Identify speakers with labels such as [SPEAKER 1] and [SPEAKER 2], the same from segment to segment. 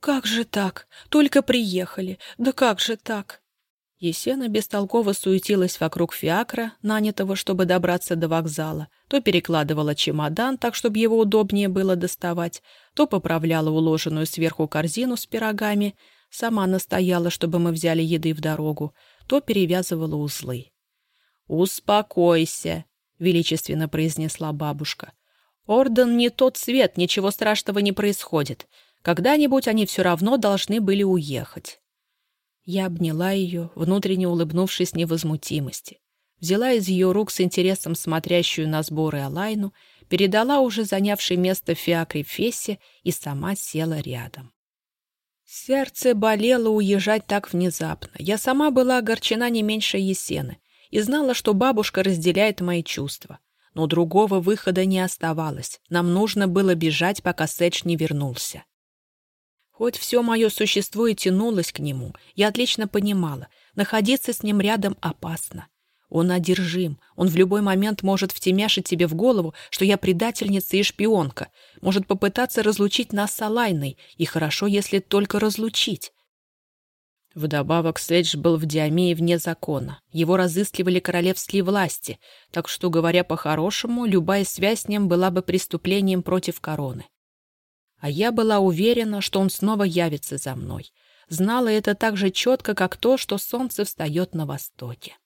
[SPEAKER 1] «Как же так? Только приехали. Да как же так?» Есена бестолково суетилась вокруг фиакра, нанятого, чтобы добраться до вокзала, то перекладывала чемодан так, чтобы его удобнее было доставать, то поправляла уложенную сверху корзину с пирогами, сама настояла, чтобы мы взяли еды в дорогу, то перевязывала узлы. «Успокойся», — величественно произнесла бабушка. «Орден не тот свет, ничего страшного не происходит. Когда-нибудь они все равно должны были уехать». Я обняла ее, внутренне улыбнувшись невозмутимости. Взяла из ее рук с интересом смотрящую на сборы Алайну, передала уже занявшей место фиакре Фессе и сама села рядом. Сердце болело уезжать так внезапно. Я сама была огорчена не меньше Есены и знала, что бабушка разделяет мои чувства. Но другого выхода не оставалось. Нам нужно было бежать, пока Сэдж не вернулся. Хоть все мое существо и тянулось к нему, я отлично понимала, находиться с ним рядом опасно. Он одержим, он в любой момент может втемяшить тебе в голову, что я предательница и шпионка, может попытаться разлучить нас с Алайной, и хорошо, если только разлучить. Вдобавок, Седж был в Диамее вне закона. Его разыскивали королевские власти, так что, говоря по-хорошему, любая связь с ним была бы преступлением против короны. А я была уверена, что он снова явится за мной. Знала это так же четко, как то, что солнце встает на востоке.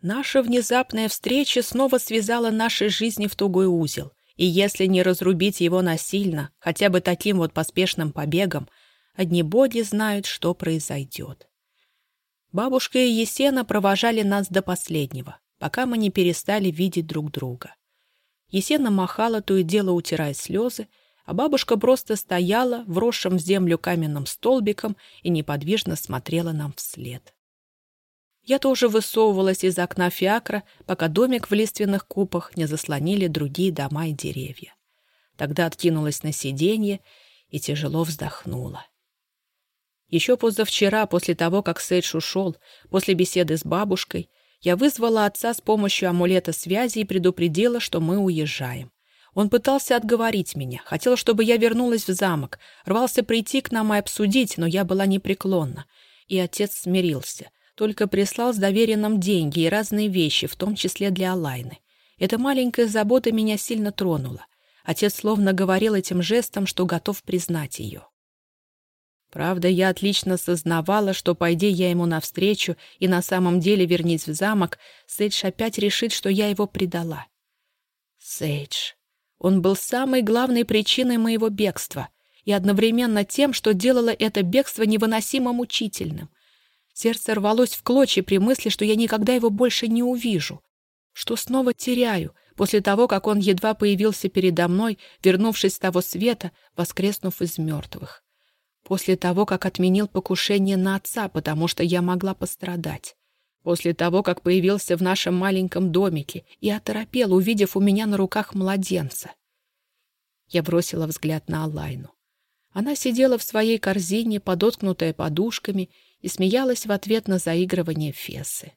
[SPEAKER 1] Наша внезапная встреча снова связала наши жизни в тугой узел, и если не разрубить его насильно, хотя бы таким вот поспешным побегом, одни боги знают, что произойдет. Бабушка и Есена провожали нас до последнего, пока мы не перестали видеть друг друга. Есена махала, то и дело утирая слезы, а бабушка просто стояла, вросшим в землю каменным столбиком, и неподвижно смотрела нам вслед. Я тоже высовывалась из окна фиакра, пока домик в лиственных купах не заслонили другие дома и деревья. Тогда откинулась на сиденье и тяжело вздохнула. Еще позавчера, после того, как Сейдж ушел, после беседы с бабушкой, я вызвала отца с помощью амулета связи и предупредила, что мы уезжаем. Он пытался отговорить меня, хотел, чтобы я вернулась в замок, рвался прийти к нам и обсудить, но я была непреклонна. И отец смирился, только прислал с доверенным деньги и разные вещи, в том числе для Алайны. Эта маленькая забота меня сильно тронула. Отец словно говорил этим жестом, что готов признать ее. Правда, я отлично сознавала, что, пойди я ему навстречу и на самом деле вернись в замок, Сейдж опять решит, что я его предала. Сейдж. Он был самой главной причиной моего бегства и одновременно тем, что делало это бегство невыносимо мучительным. Сердце рвалось в клочья при мысли, что я никогда его больше не увижу, что снова теряю после того, как он едва появился передо мной, вернувшись с того света, воскреснув из мертвых после того, как отменил покушение на отца, потому что я могла пострадать, после того, как появился в нашем маленьком домике и оторопел, увидев у меня на руках младенца. Я бросила взгляд на Алайну. Она сидела в своей корзине, подоткнутая подушками, и смеялась в ответ на заигрывание Фессы.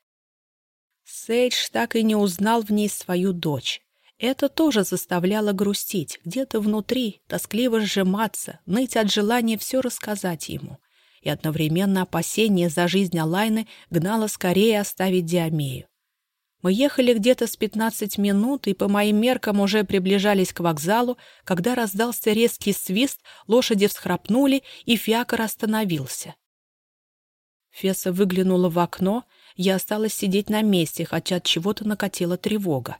[SPEAKER 1] Сейдж так и не узнал в ней свою дочь. Это тоже заставляло грустить, где-то внутри, тоскливо сжиматься, ныть от желания все рассказать ему. И одновременно опасение за жизнь Алайны гнало скорее оставить Диамею. Мы ехали где-то с пятнадцать минут и по моим меркам уже приближались к вокзалу, когда раздался резкий свист, лошади всхрапнули, и фиакр остановился. Феса выглянула в окно, я осталась сидеть на месте, хотя от чего-то накатила тревога.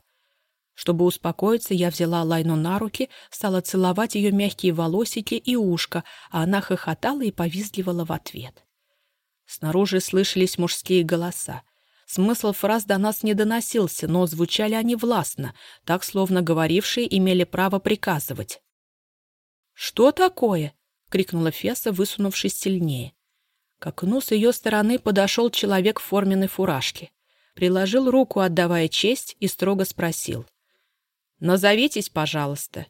[SPEAKER 1] Чтобы успокоиться, я взяла Лайну на руки, стала целовать ее мягкие волосики и ушко, а она хохотала и повизгивала в ответ. Снаружи слышались мужские голоса. Смысл фраз до нас не доносился, но звучали они властно, так, словно говорившие имели право приказывать. «Что такое?» — крикнула Феса, высунувшись сильнее. К окну с ее стороны подошел человек в форменной фуражке. Приложил руку, отдавая честь, и строго спросил — «Назовитесь, пожалуйста».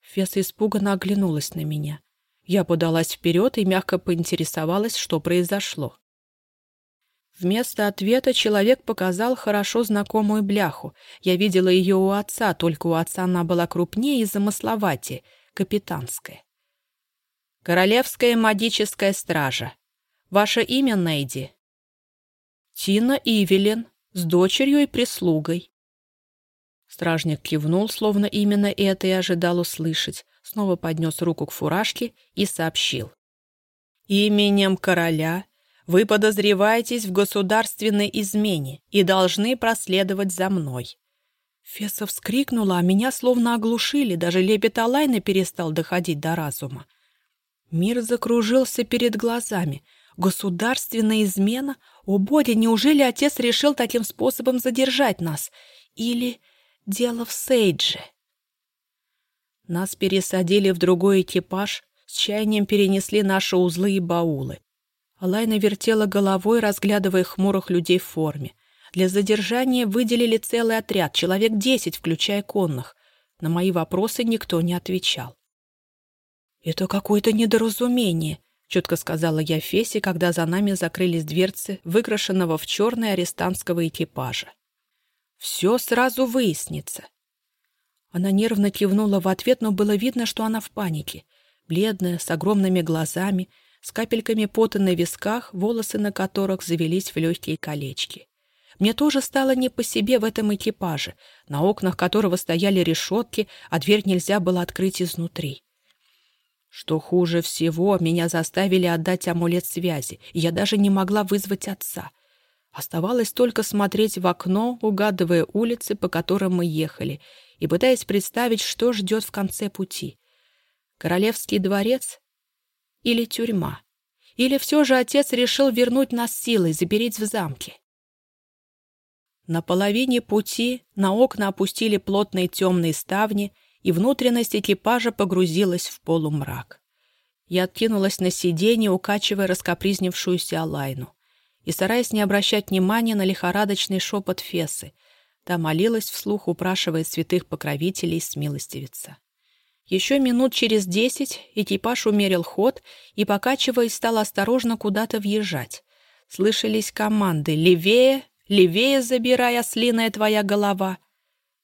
[SPEAKER 1] Феса испуганно оглянулась на меня. Я подалась вперед и мягко поинтересовалась, что произошло. Вместо ответа человек показал хорошо знакомую бляху. Я видела ее у отца, только у отца она была крупнее и замысловатее, капитанская. Королевская магическая стража. Ваше имя, Нейди?» «Тина Ивелин, с дочерью и прислугой». Стражник кивнул, словно именно это и ожидал услышать, снова поднес руку к фуражке и сообщил. «Именем короля вы подозреваетесь в государственной измене и должны проследовать за мной». Феса вскрикнула, а меня словно оглушили, даже лепет Алайна перестал доходить до разума. Мир закружился перед глазами. Государственная измена? О, Боди, неужели отец решил таким способом задержать нас? Или дело в Сейдже? Нас пересадили в другой экипаж, с чаянием перенесли наши узлы и баулы. Алайна вертела головой, разглядывая хмурых людей в форме. Для задержания выделили целый отряд, человек десять, включая конных. На мои вопросы никто не отвечал. «Это какое-то недоразумение», — четко сказала я Фесе, когда за нами закрылись дверцы выкрашенного в черное арестантского экипажа. «Все сразу выяснится». Она нервно кивнула в ответ, но было видно, что она в панике. Бледная, с огромными глазами, с капельками пота на висках, волосы на которых завелись в легкие колечки. Мне тоже стало не по себе в этом экипаже, на окнах которого стояли решетки, а дверь нельзя было открыть изнутри. Что хуже всего, меня заставили отдать амулет связи, и я даже не могла вызвать отца. Оставалось только смотреть в окно, угадывая улицы, по которым мы ехали, и пытаясь представить, что ждет в конце пути. Королевский дворец или тюрьма? Или все же отец решил вернуть нас силой, запереть в замке? На половине пути на окна опустили плотные темные ставни — и внутренность экипажа погрузилась в полумрак. Я откинулась на сиденье, укачивая раскопризнившуюся Алайну, и, стараясь не обращать внимания на лихорадочный шепот Фесы, та молилась вслух, упрашивая святых покровителей смилостивиться. Еще минут через десять экипаж умерил ход и, покачиваясь, стал осторожно куда-то въезжать. Слышались команды «Левее! Левее забирай, ослиная твоя голова!»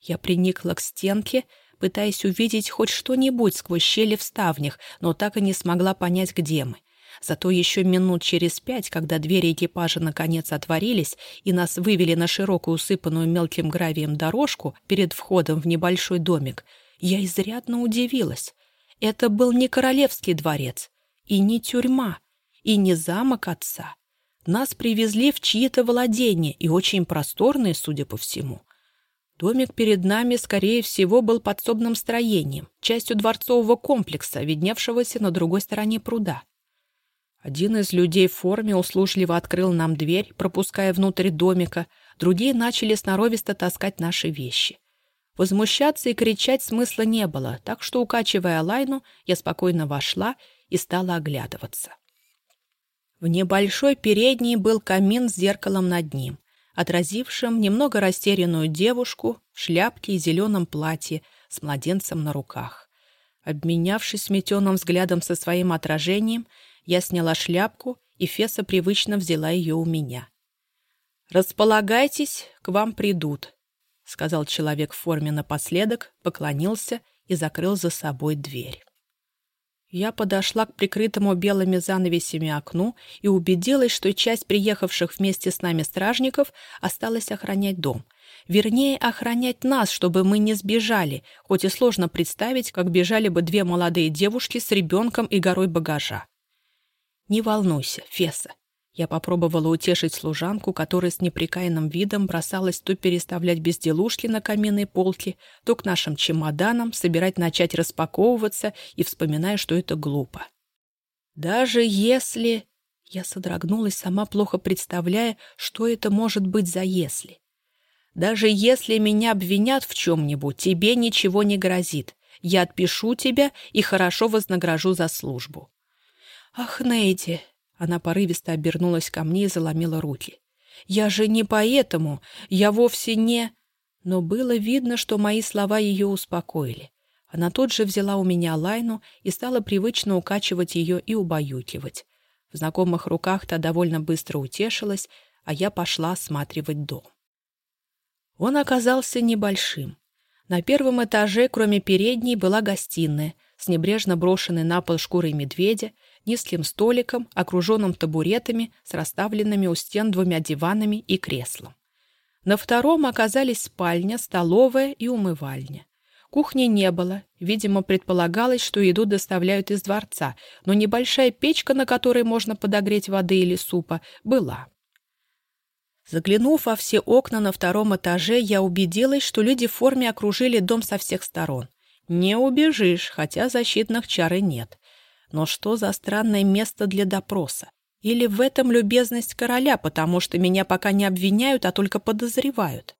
[SPEAKER 1] Я приникла к стенке, пытаясь увидеть хоть что-нибудь сквозь щели в ставнях, но так и не смогла понять, где мы. Зато еще минут через пять, когда двери экипажа наконец отворились и нас вывели на широкую усыпанную мелким гравием дорожку перед входом в небольшой домик, я изрядно удивилась. Это был не королевский дворец, и не тюрьма, и не замок отца. Нас привезли в чьи-то владения, и очень просторные, судя по всему. Домик перед нами, скорее всего, был подсобным строением, частью дворцового комплекса, видневшегося на другой стороне пруда. Один из людей в форме услужливо открыл нам дверь, пропуская внутрь домика, другие начали сноровисто таскать наши вещи. Возмущаться и кричать смысла не было, так что, укачивая лайну, я спокойно вошла и стала оглядываться. В небольшой передней был камин с зеркалом над ним отразившим немного растерянную девушку в шляпке и зеленом платье с младенцем на руках. Обменявшись сметенным взглядом со своим отражением, я сняла шляпку, и Феса привычно взяла ее у меня. «Располагайтесь, к вам придут», — сказал человек в форме напоследок, поклонился и закрыл за собой дверь. Я подошла к прикрытому белыми занавесями окну и убедилась, что часть приехавших вместе с нами стражников осталась охранять дом. Вернее, охранять нас, чтобы мы не сбежали, хоть и сложно представить, как бежали бы две молодые девушки с ребенком и горой багажа. «Не волнуйся, Феса, я попробовала утешить служанку, которая с неприкаянным видом бросалась то переставлять безделушки на каменной полке, то к нашим чемоданам собирать начать распаковываться и вспоминая, что это глупо. Даже если... Я содрогнулась, сама плохо представляя, что это может быть за «если». Даже если меня обвинят в чем-нибудь, тебе ничего не грозит. Я отпишу тебя и хорошо вознагражу за службу. Ах, Нейди, она порывисто обернулась ко мне и заломила руки. «Я же не поэтому! Я вовсе не...» Но было видно, что мои слова ее успокоили. Она тут же взяла у меня лайну и стала привычно укачивать ее и убаюкивать. В знакомых руках та довольно быстро утешилась, а я пошла осматривать дом. Он оказался небольшим. На первом этаже, кроме передней, была гостиная, с небрежно брошенной на пол шкурой медведя, низким столиком, окруженным табуретами с расставленными у стен двумя диванами и креслом. На втором оказались спальня, столовая и умывальня. Кухни не было. Видимо, предполагалось, что еду доставляют из дворца, но небольшая печка, на которой можно подогреть воды или супа, была. Заглянув во все окна на втором этаже, я убедилась, что люди в форме окружили дом со всех сторон. Не убежишь, хотя защитных чар и нет. Но что за странное место для допроса? Или в этом любезность короля, потому что меня пока не обвиняют, а только подозревают?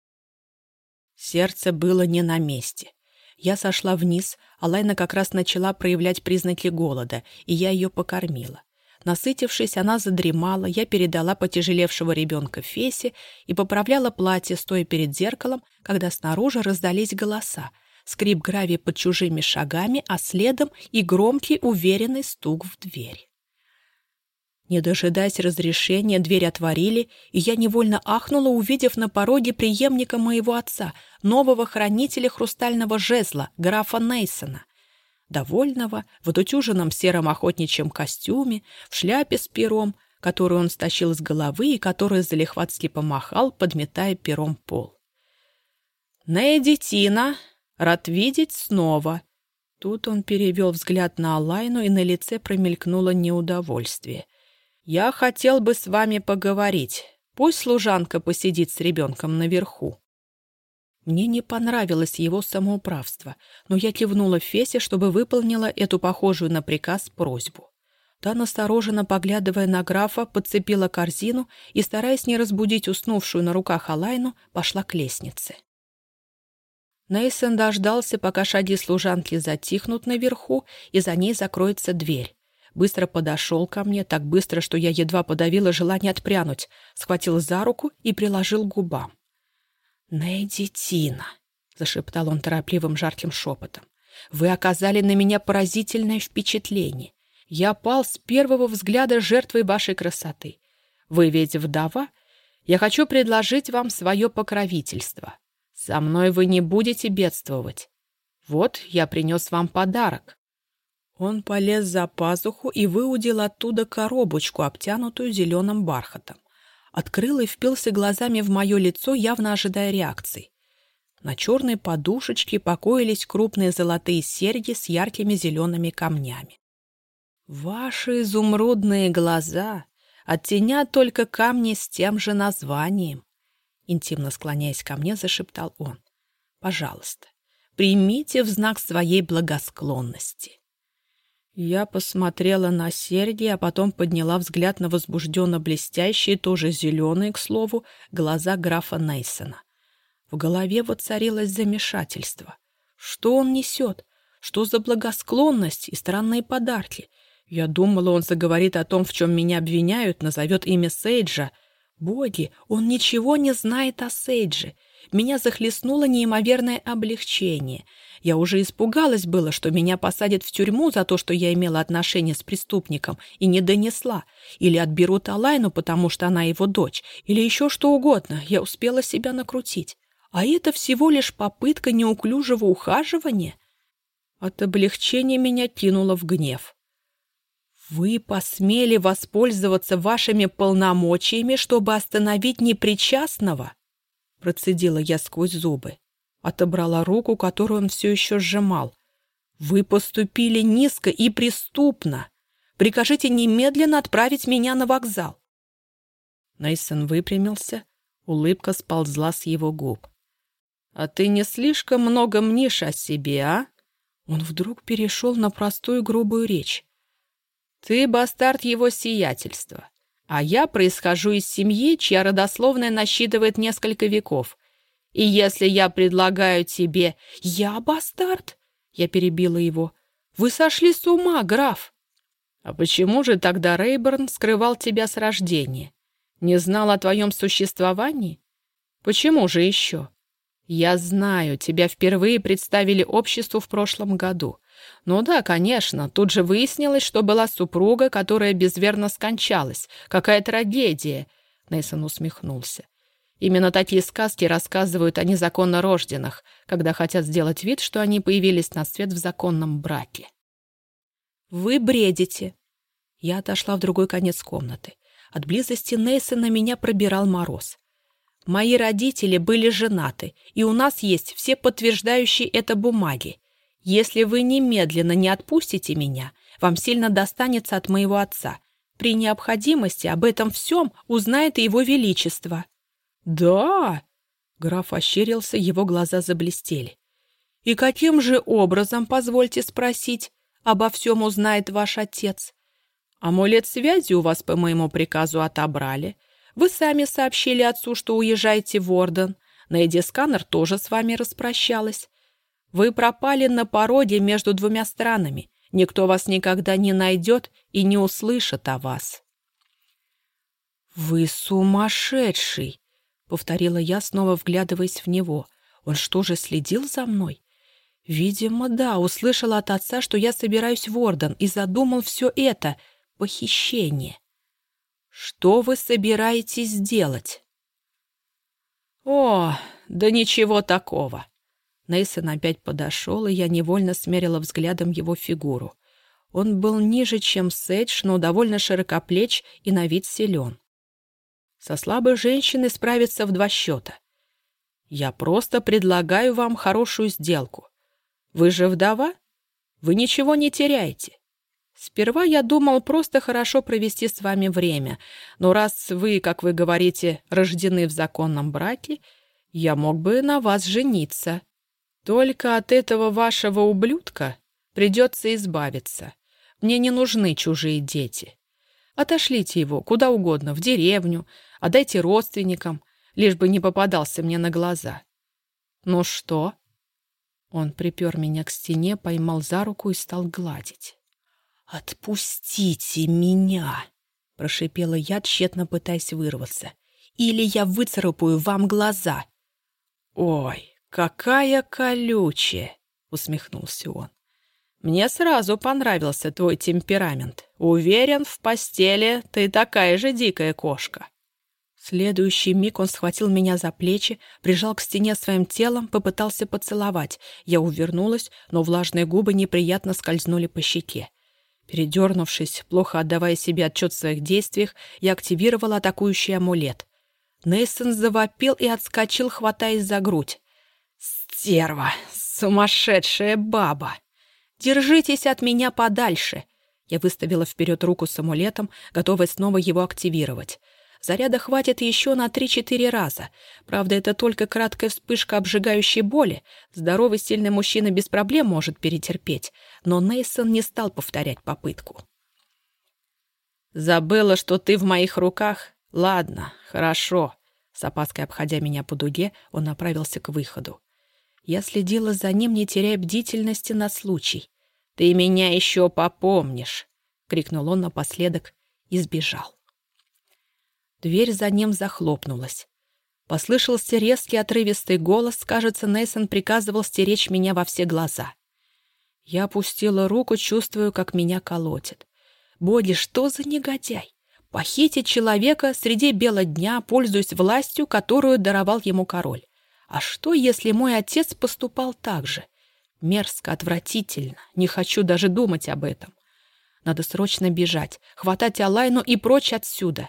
[SPEAKER 1] Сердце было не на месте. Я сошла вниз, а Лайна как раз начала проявлять признаки голода, и я ее покормила. Насытившись, она задремала, я передала потяжелевшего ребенка Фесе и поправляла платье, стоя перед зеркалом, когда снаружи раздались голоса, скрип гравия под чужими шагами, а следом и громкий уверенный стук в дверь. Не дожидаясь разрешения, дверь отворили, и я невольно ахнула, увидев на пороге преемника моего отца, нового хранителя хрустального жезла, графа Нейсона. Довольного, в отутюженном сером охотничьем костюме, в шляпе с пером, которую он стащил с головы и которую залихватски помахал, подметая пером пол. «Нейди Тина, рад видеть снова!» Тут он перевел взгляд на Алайну, и на лице промелькнуло неудовольствие. «Я хотел бы с вами поговорить. Пусть служанка посидит с ребенком наверху». Мне не понравилось его самоуправство, но я кивнула Фесе, чтобы выполнила эту похожую на приказ просьбу. Та, настороженно поглядывая на графа, подцепила корзину и, стараясь не разбудить уснувшую на руках Алайну, пошла к лестнице. Нейсон дождался, пока шаги служанки затихнут наверху, и за ней закроется дверь быстро подошел ко мне, так быстро, что я едва подавила желание отпрянуть, схватил за руку и приложил к губам. «Нейди Тина», — зашептал он торопливым жарким шепотом, — «вы оказали на меня поразительное впечатление. Я пал с первого взгляда жертвой вашей красоты. Вы ведь вдова? Я хочу предложить вам свое покровительство. Со мной вы не будете бедствовать. Вот я принес вам подарок. Он полез за пазуху и выудил оттуда коробочку, обтянутую зеленым бархатом. Открыл и впился глазами в мое лицо, явно ожидая реакции. На черной подушечке покоились крупные золотые серьги с яркими зелеными камнями. «Ваши изумрудные глаза оттенят только камни с тем же названием», интимно склоняясь ко мне, зашептал он. «Пожалуйста, примите в знак своей благосклонности». Я посмотрела на серьги, а потом подняла взгляд на возбужденно блестящие, тоже зеленые, к слову, глаза графа Нейсона. В голове воцарилось замешательство. Что он несет? Что за благосклонность и странные подарки? Я думала, он заговорит о том, в чем меня обвиняют, назовет имя Сейджа. Боги, он ничего не знает о Сейдже. Меня захлестнуло неимоверное облегчение. Я уже испугалась было, что меня посадят в тюрьму за то, что я имела отношение с преступником и не донесла, или отберут Алайну, потому что она его дочь, или еще что угодно. Я успела себя накрутить. А это всего лишь попытка неуклюжего ухаживания. От облегчения меня кинуло в гнев. «Вы посмели воспользоваться вашими полномочиями, чтобы остановить непричастного?» Процедила я сквозь зубы. Отобрала руку, которую он все еще сжимал. «Вы поступили низко и преступно. Прикажите немедленно отправить меня на вокзал». Нейсон выпрямился, улыбка сползла с его губ. «А ты не слишком много мнишь о себе, а?» Он вдруг перешел на простую грубую речь. «Ты бастард его сиятельства, а я происхожу из семьи, чья родословная насчитывает несколько веков. И если я предлагаю тебе... Я бастард? Я перебила его. Вы сошли с ума, граф. А почему же тогда Рейберн скрывал тебя с рождения? Не знал о твоем существовании? Почему же еще? Я знаю, тебя впервые представили обществу в прошлом году. Ну да, конечно, тут же выяснилось, что была супруга, которая безверно скончалась. Какая трагедия!» Нейсон усмехнулся. Именно такие сказки рассказывают о незаконно рожденных, когда хотят сделать вид, что они появились на свет в законном браке. Вы бредите. Я отошла в другой конец комнаты. От близости Нейсона меня пробирал мороз. Мои родители были женаты, и у нас есть все подтверждающие это бумаги. Если вы немедленно не отпустите меня, вам сильно достанется от моего отца. При необходимости об этом всем узнает его величество». «Да!» — граф ощерился, его глаза заблестели. «И каким же образом, позвольте спросить, обо всем узнает ваш отец? Амулет связи у вас по моему приказу отобрали. Вы сами сообщили отцу, что уезжаете в Орден. Нэйди Сканер тоже с вами распрощалась. Вы пропали на породе между двумя странами. Никто вас никогда не найдет и не услышит о вас. «Вы сумасшедший!» — повторила я, снова вглядываясь в него. «Он что же, следил за мной?» «Видимо, да, услышал от отца, что я собираюсь в Орден, и задумал все это — похищение. Что вы собираетесь сделать?» «О, да ничего такого!» Нейсон опять подошел, и я невольно смерила взглядом его фигуру. Он был ниже, чем Сэдж, но довольно широкоплеч и на вид силен. Со слабой женщиной справиться в два счета. Я просто предлагаю вам хорошую сделку. Вы же вдова? Вы ничего не теряете. Сперва я думал просто хорошо провести с вами время, но раз вы, как вы говорите, рождены в законном браке, я мог бы на вас жениться. Только от этого вашего ублюдка придется избавиться. Мне не нужны чужие дети. Отошлите его куда угодно, в деревню, отдайте родственникам, лишь бы не попадался мне на глаза. Ну что? Он припер меня к стене, поймал за руку и стал гладить. «Отпустите меня!» — прошипела я, тщетно пытаясь вырваться. «Или я выцарапаю вам глаза!» «Ой, «Какая колючая!» — усмехнулся он. «Мне сразу понравился твой темперамент. Уверен, в постели ты такая же дикая кошка». В следующий миг он схватил меня за плечи, прижал к стене своим телом, попытался поцеловать. Я увернулась, но влажные губы неприятно скользнули по щеке. Передернувшись, плохо отдавая себе отчет в своих действиях, я активировала атакующий амулет. Нейсон завопил и отскочил, хватаясь за грудь. «Стерва! Сумасшедшая баба! Держитесь от меня подальше!» Я выставила вперед руку с амулетом, готовая снова его активировать. Заряда хватит еще на три-четыре раза. Правда, это только краткая вспышка обжигающей боли. Здоровый сильный мужчина без проблем может перетерпеть. Но Нейсон не стал повторять попытку. «Забыла, что ты в моих руках? Ладно, хорошо». С опаской обходя меня по дуге, он направился к выходу. Я следила за ним, не теряя бдительности на случай. «Ты меня еще попомнишь!» — крикнул он напоследок и сбежал. Дверь за ним захлопнулась. Послышался резкий отрывистый голос, кажется, Нейсон приказывал стеречь меня во все глаза. Я опустила руку, чувствую, как меня колотит. Боди, что за негодяй? Похитить человека среди бела дня, пользуясь властью, которую даровал ему король. А что, если мой отец поступал так же? Мерзко, отвратительно. Не хочу даже думать об этом. Надо срочно бежать, хватать Алайну и прочь отсюда.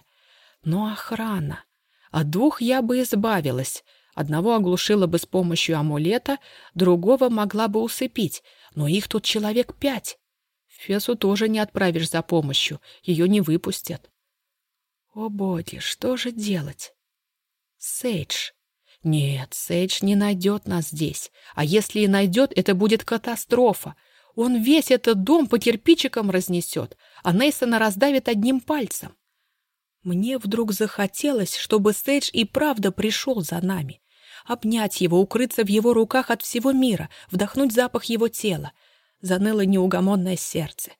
[SPEAKER 1] Но охрана. От двух я бы избавилась. Одного оглушила бы с помощью амулета, другого могла бы усыпить, но их тут человек пять. Фесу тоже не отправишь за помощью, ее не выпустят. О, Боди, что же делать? Сейдж. Нет, Сейдж не найдет нас здесь. А если и найдет, это будет катастрофа. Он весь этот дом по кирпичикам разнесет, а Нейсона раздавит одним пальцем. Мне вдруг захотелось, чтобы Сейдж и правда пришел за нами. Обнять его, укрыться в его руках от всего мира, вдохнуть запах его тела. Заныло неугомонное сердце.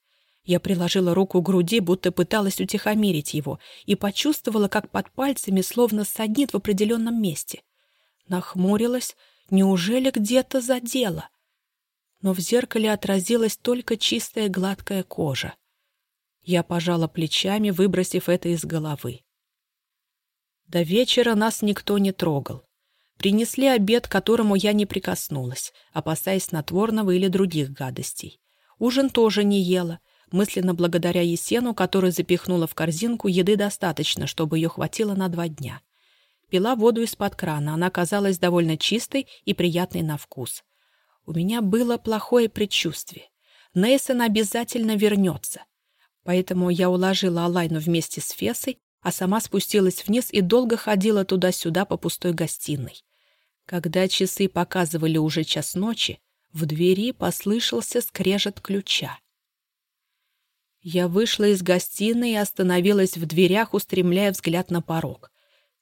[SPEAKER 1] Я приложила руку к груди, будто пыталась утихомирить его, и почувствовала, как под пальцами словно саднит в определенном месте. Нахмурилась, неужели где-то задела? Но в зеркале отразилась только чистая гладкая кожа. Я пожала плечами, выбросив это из головы. До вечера нас никто не трогал. Принесли обед, к которому я не прикоснулась, опасаясь снотворного или других гадостей. Ужин тоже не ела. мысленно благодаря Есену, который запихнула в корзинку еды достаточно, чтобы ее хватило на два дня. Пила воду из-под крана, она казалась довольно чистой и приятной на вкус. У меня было плохое предчувствие. Нейсон обязательно вернется. Поэтому я уложила Алайну вместе с Фесой, а сама спустилась вниз и долго ходила туда-сюда по пустой гостиной. Когда часы показывали уже час ночи, в двери послышался скрежет ключа. Я вышла из гостиной и остановилась в дверях, устремляя взгляд на порог.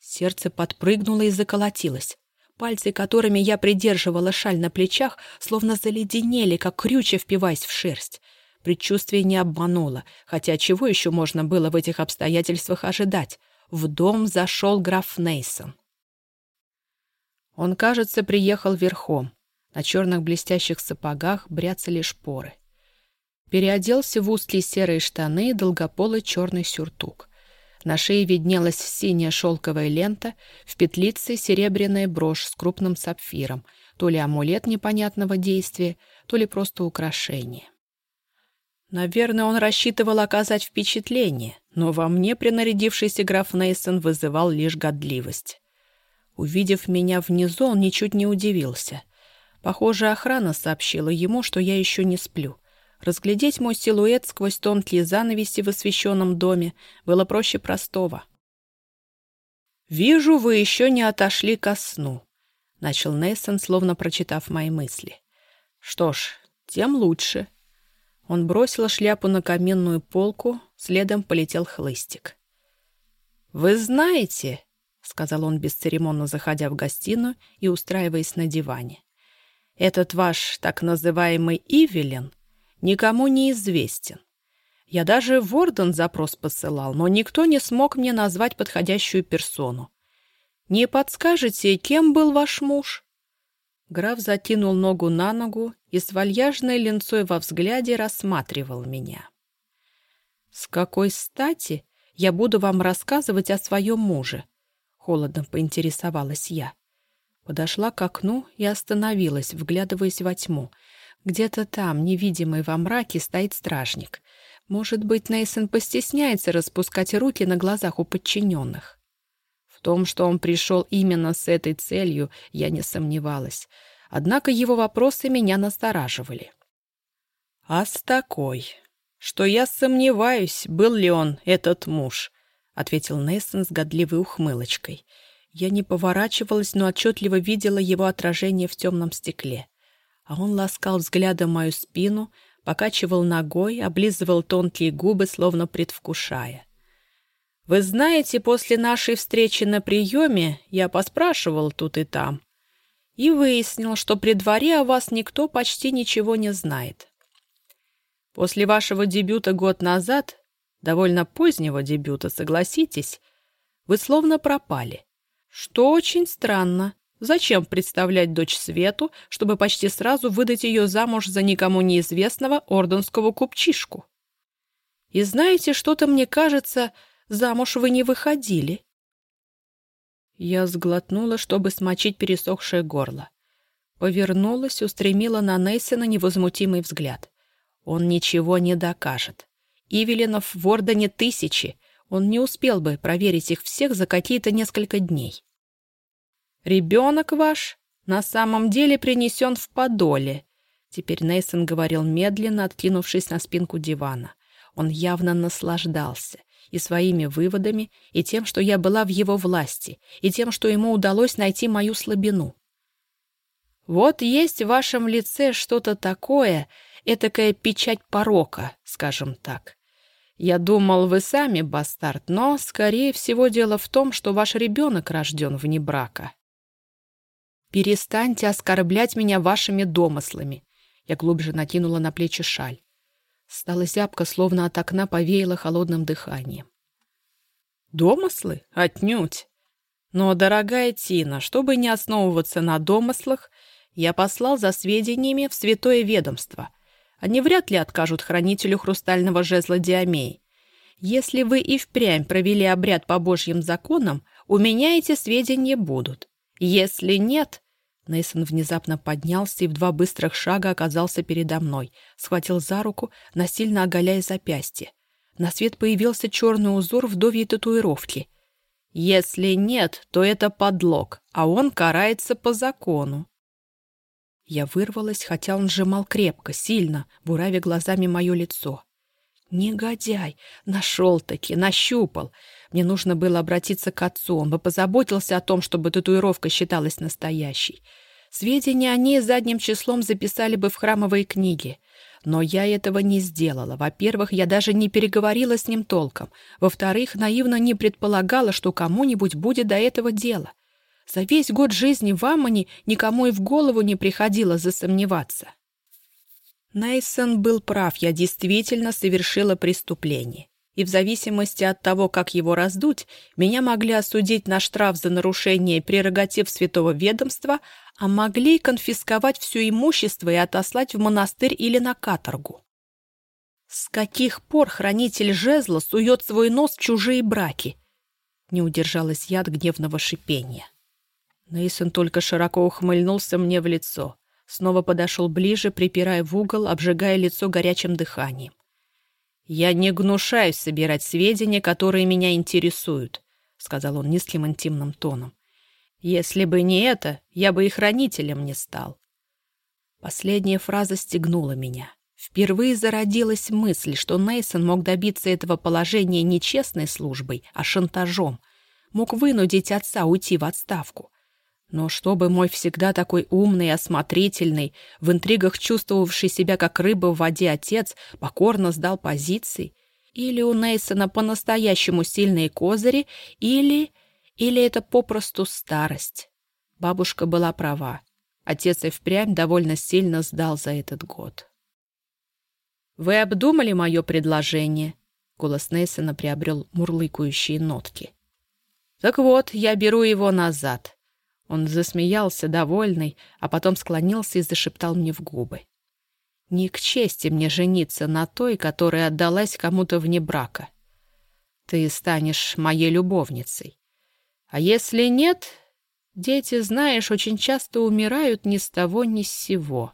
[SPEAKER 1] Сердце подпрыгнуло и заколотилось. Пальцы, которыми я придерживала шаль на плечах, словно заледенели, как крючья, впиваясь в шерсть. Предчувствие не обмануло, хотя чего еще можно было в этих обстоятельствах ожидать? В дом зашел граф Нейсон. Он, кажется, приехал верхом. На черных блестящих сапогах бряцали шпоры. Переоделся в узкие серые штаны и долгополый черный сюртук. На шее виднелась синяя шелковая лента, в петлице серебряная брошь с крупным сапфиром, то ли амулет непонятного действия, то ли просто украшение. Наверное, он рассчитывал оказать впечатление, но во мне принарядившийся граф Нейсон вызывал лишь годливость. Увидев меня внизу, он ничуть не удивился. Похоже, охрана сообщила ему, что я еще не сплю. Разглядеть мой силуэт сквозь тонкие занавеси в освещенном доме было проще простого. «Вижу, вы еще не отошли ко сну», — начал Нейсон, словно прочитав мои мысли. «Что ж, тем лучше». Он бросил шляпу на каменную полку, следом полетел хлыстик. «Вы знаете», — сказал он бесцеремонно, заходя в гостиную и устраиваясь на диване, «этот ваш так называемый Ивелин никому не известен. Я даже в Орден запрос посылал, но никто не смог мне назвать подходящую персону. Не подскажете, кем был ваш муж?» Граф закинул ногу на ногу и с вальяжной ленцой во взгляде рассматривал меня. «С какой стати я буду вам рассказывать о своем муже?» — холодно поинтересовалась я. Подошла к окну и остановилась, вглядываясь во тьму — где-то там, невидимый во мраке, стоит стражник. Может быть, Нейсон постесняется распускать руки на глазах у подчиненных. В том, что он пришел именно с этой целью, я не сомневалась. Однако его вопросы меня настораживали. «А с такой, что я сомневаюсь, был ли он этот муж», — ответил Нейсон с годливой ухмылочкой. Я не поворачивалась, но отчетливо видела его отражение в темном стекле а он ласкал взглядом мою спину, покачивал ногой, облизывал тонкие губы, словно предвкушая. «Вы знаете, после нашей встречи на приеме я поспрашивал тут и там и выяснил, что при дворе о вас никто почти ничего не знает. После вашего дебюта год назад, довольно позднего дебюта, согласитесь, вы словно пропали, что очень странно, Зачем представлять дочь Свету, чтобы почти сразу выдать ее замуж за никому неизвестного орденского купчишку? И знаете, что-то мне кажется, замуж вы не выходили. Я сглотнула, чтобы смочить пересохшее горло. Повернулась, устремила на Нейсона невозмутимый взгляд. Он ничего не докажет. Ивелинов в Ордене тысячи. Он не успел бы проверить их всех за какие-то несколько дней. «Ребенок ваш на самом деле принесен в подоле», Теперь Нейсон говорил медленно, откинувшись на спинку дивана. Он явно наслаждался и своими выводами, и тем, что я была в его власти, и тем, что ему удалось найти мою слабину. «Вот есть в вашем лице что-то такое, этакая печать порока, скажем так. Я думал, вы сами бастард, но, скорее всего, дело в том, что ваш ребенок рожден вне брака». «Перестаньте оскорблять меня вашими домыслами!» Я глубже накинула на плечи шаль. Стала зябко, словно от окна повеяло холодным дыханием. «Домыслы? Отнюдь!» Но, дорогая Тина, чтобы не основываться на домыслах, я послал за сведениями в Святое Ведомство. Они вряд ли откажут хранителю хрустального жезла Диамей. Если вы и впрямь провели обряд по Божьим законам, у меня эти сведения будут. Если нет, Нейсон внезапно поднялся и в два быстрых шага оказался передо мной, схватил за руку, насильно оголяя запястье. На свет появился черный узор вдовьей татуировки. «Если нет, то это подлог, а он карается по закону». Я вырвалась, хотя он сжимал крепко, сильно, буравя глазами мое лицо. Негодяй! Нашел-таки, нащупал. Мне нужно было обратиться к отцу. Он бы позаботился о том, чтобы татуировка считалась настоящей. Сведения о ней задним числом записали бы в храмовые книги. Но я этого не сделала. Во-первых, я даже не переговорила с ним толком. Во-вторых, наивно не предполагала, что кому-нибудь будет до этого дело. За весь год жизни в Аммоне никому и в голову не приходило засомневаться. Нейсон был прав, я действительно совершила преступление. И в зависимости от того, как его раздуть, меня могли осудить на штраф за нарушение прерогатив святого ведомства, а могли конфисковать все имущество и отослать в монастырь или на каторгу. С каких пор хранитель жезла сует свой нос в чужие браки? Не удержалась я от гневного шипения. Нейсон только широко ухмыльнулся мне в лицо. Снова подошел ближе, припирая в угол, обжигая лицо горячим дыханием. «Я не гнушаюсь собирать сведения, которые меня интересуют», — сказал он низким интимным тоном. «Если бы не это, я бы и хранителем не стал». Последняя фраза стегнула меня. Впервые зародилась мысль, что Нейсон мог добиться этого положения не честной службой, а шантажом. Мог вынудить отца уйти в отставку. Но чтобы мой всегда такой умный и осмотрительный, в интригах чувствовавший себя как рыба в воде отец, покорно сдал позиции? Или у Нейсона по-настоящему сильные козыри, или... или это попросту старость? Бабушка была права. Отец и впрямь довольно сильно сдал за этот год. «Вы обдумали мое предложение?» Голос Нейсона приобрел мурлыкающие нотки. «Так вот, я беру его назад. Он засмеялся, довольный, а потом склонился и зашептал мне в губы. «Не к чести мне жениться на той, которая отдалась кому-то вне брака. Ты станешь моей любовницей. А если нет, дети, знаешь, очень часто умирают ни с того, ни с сего».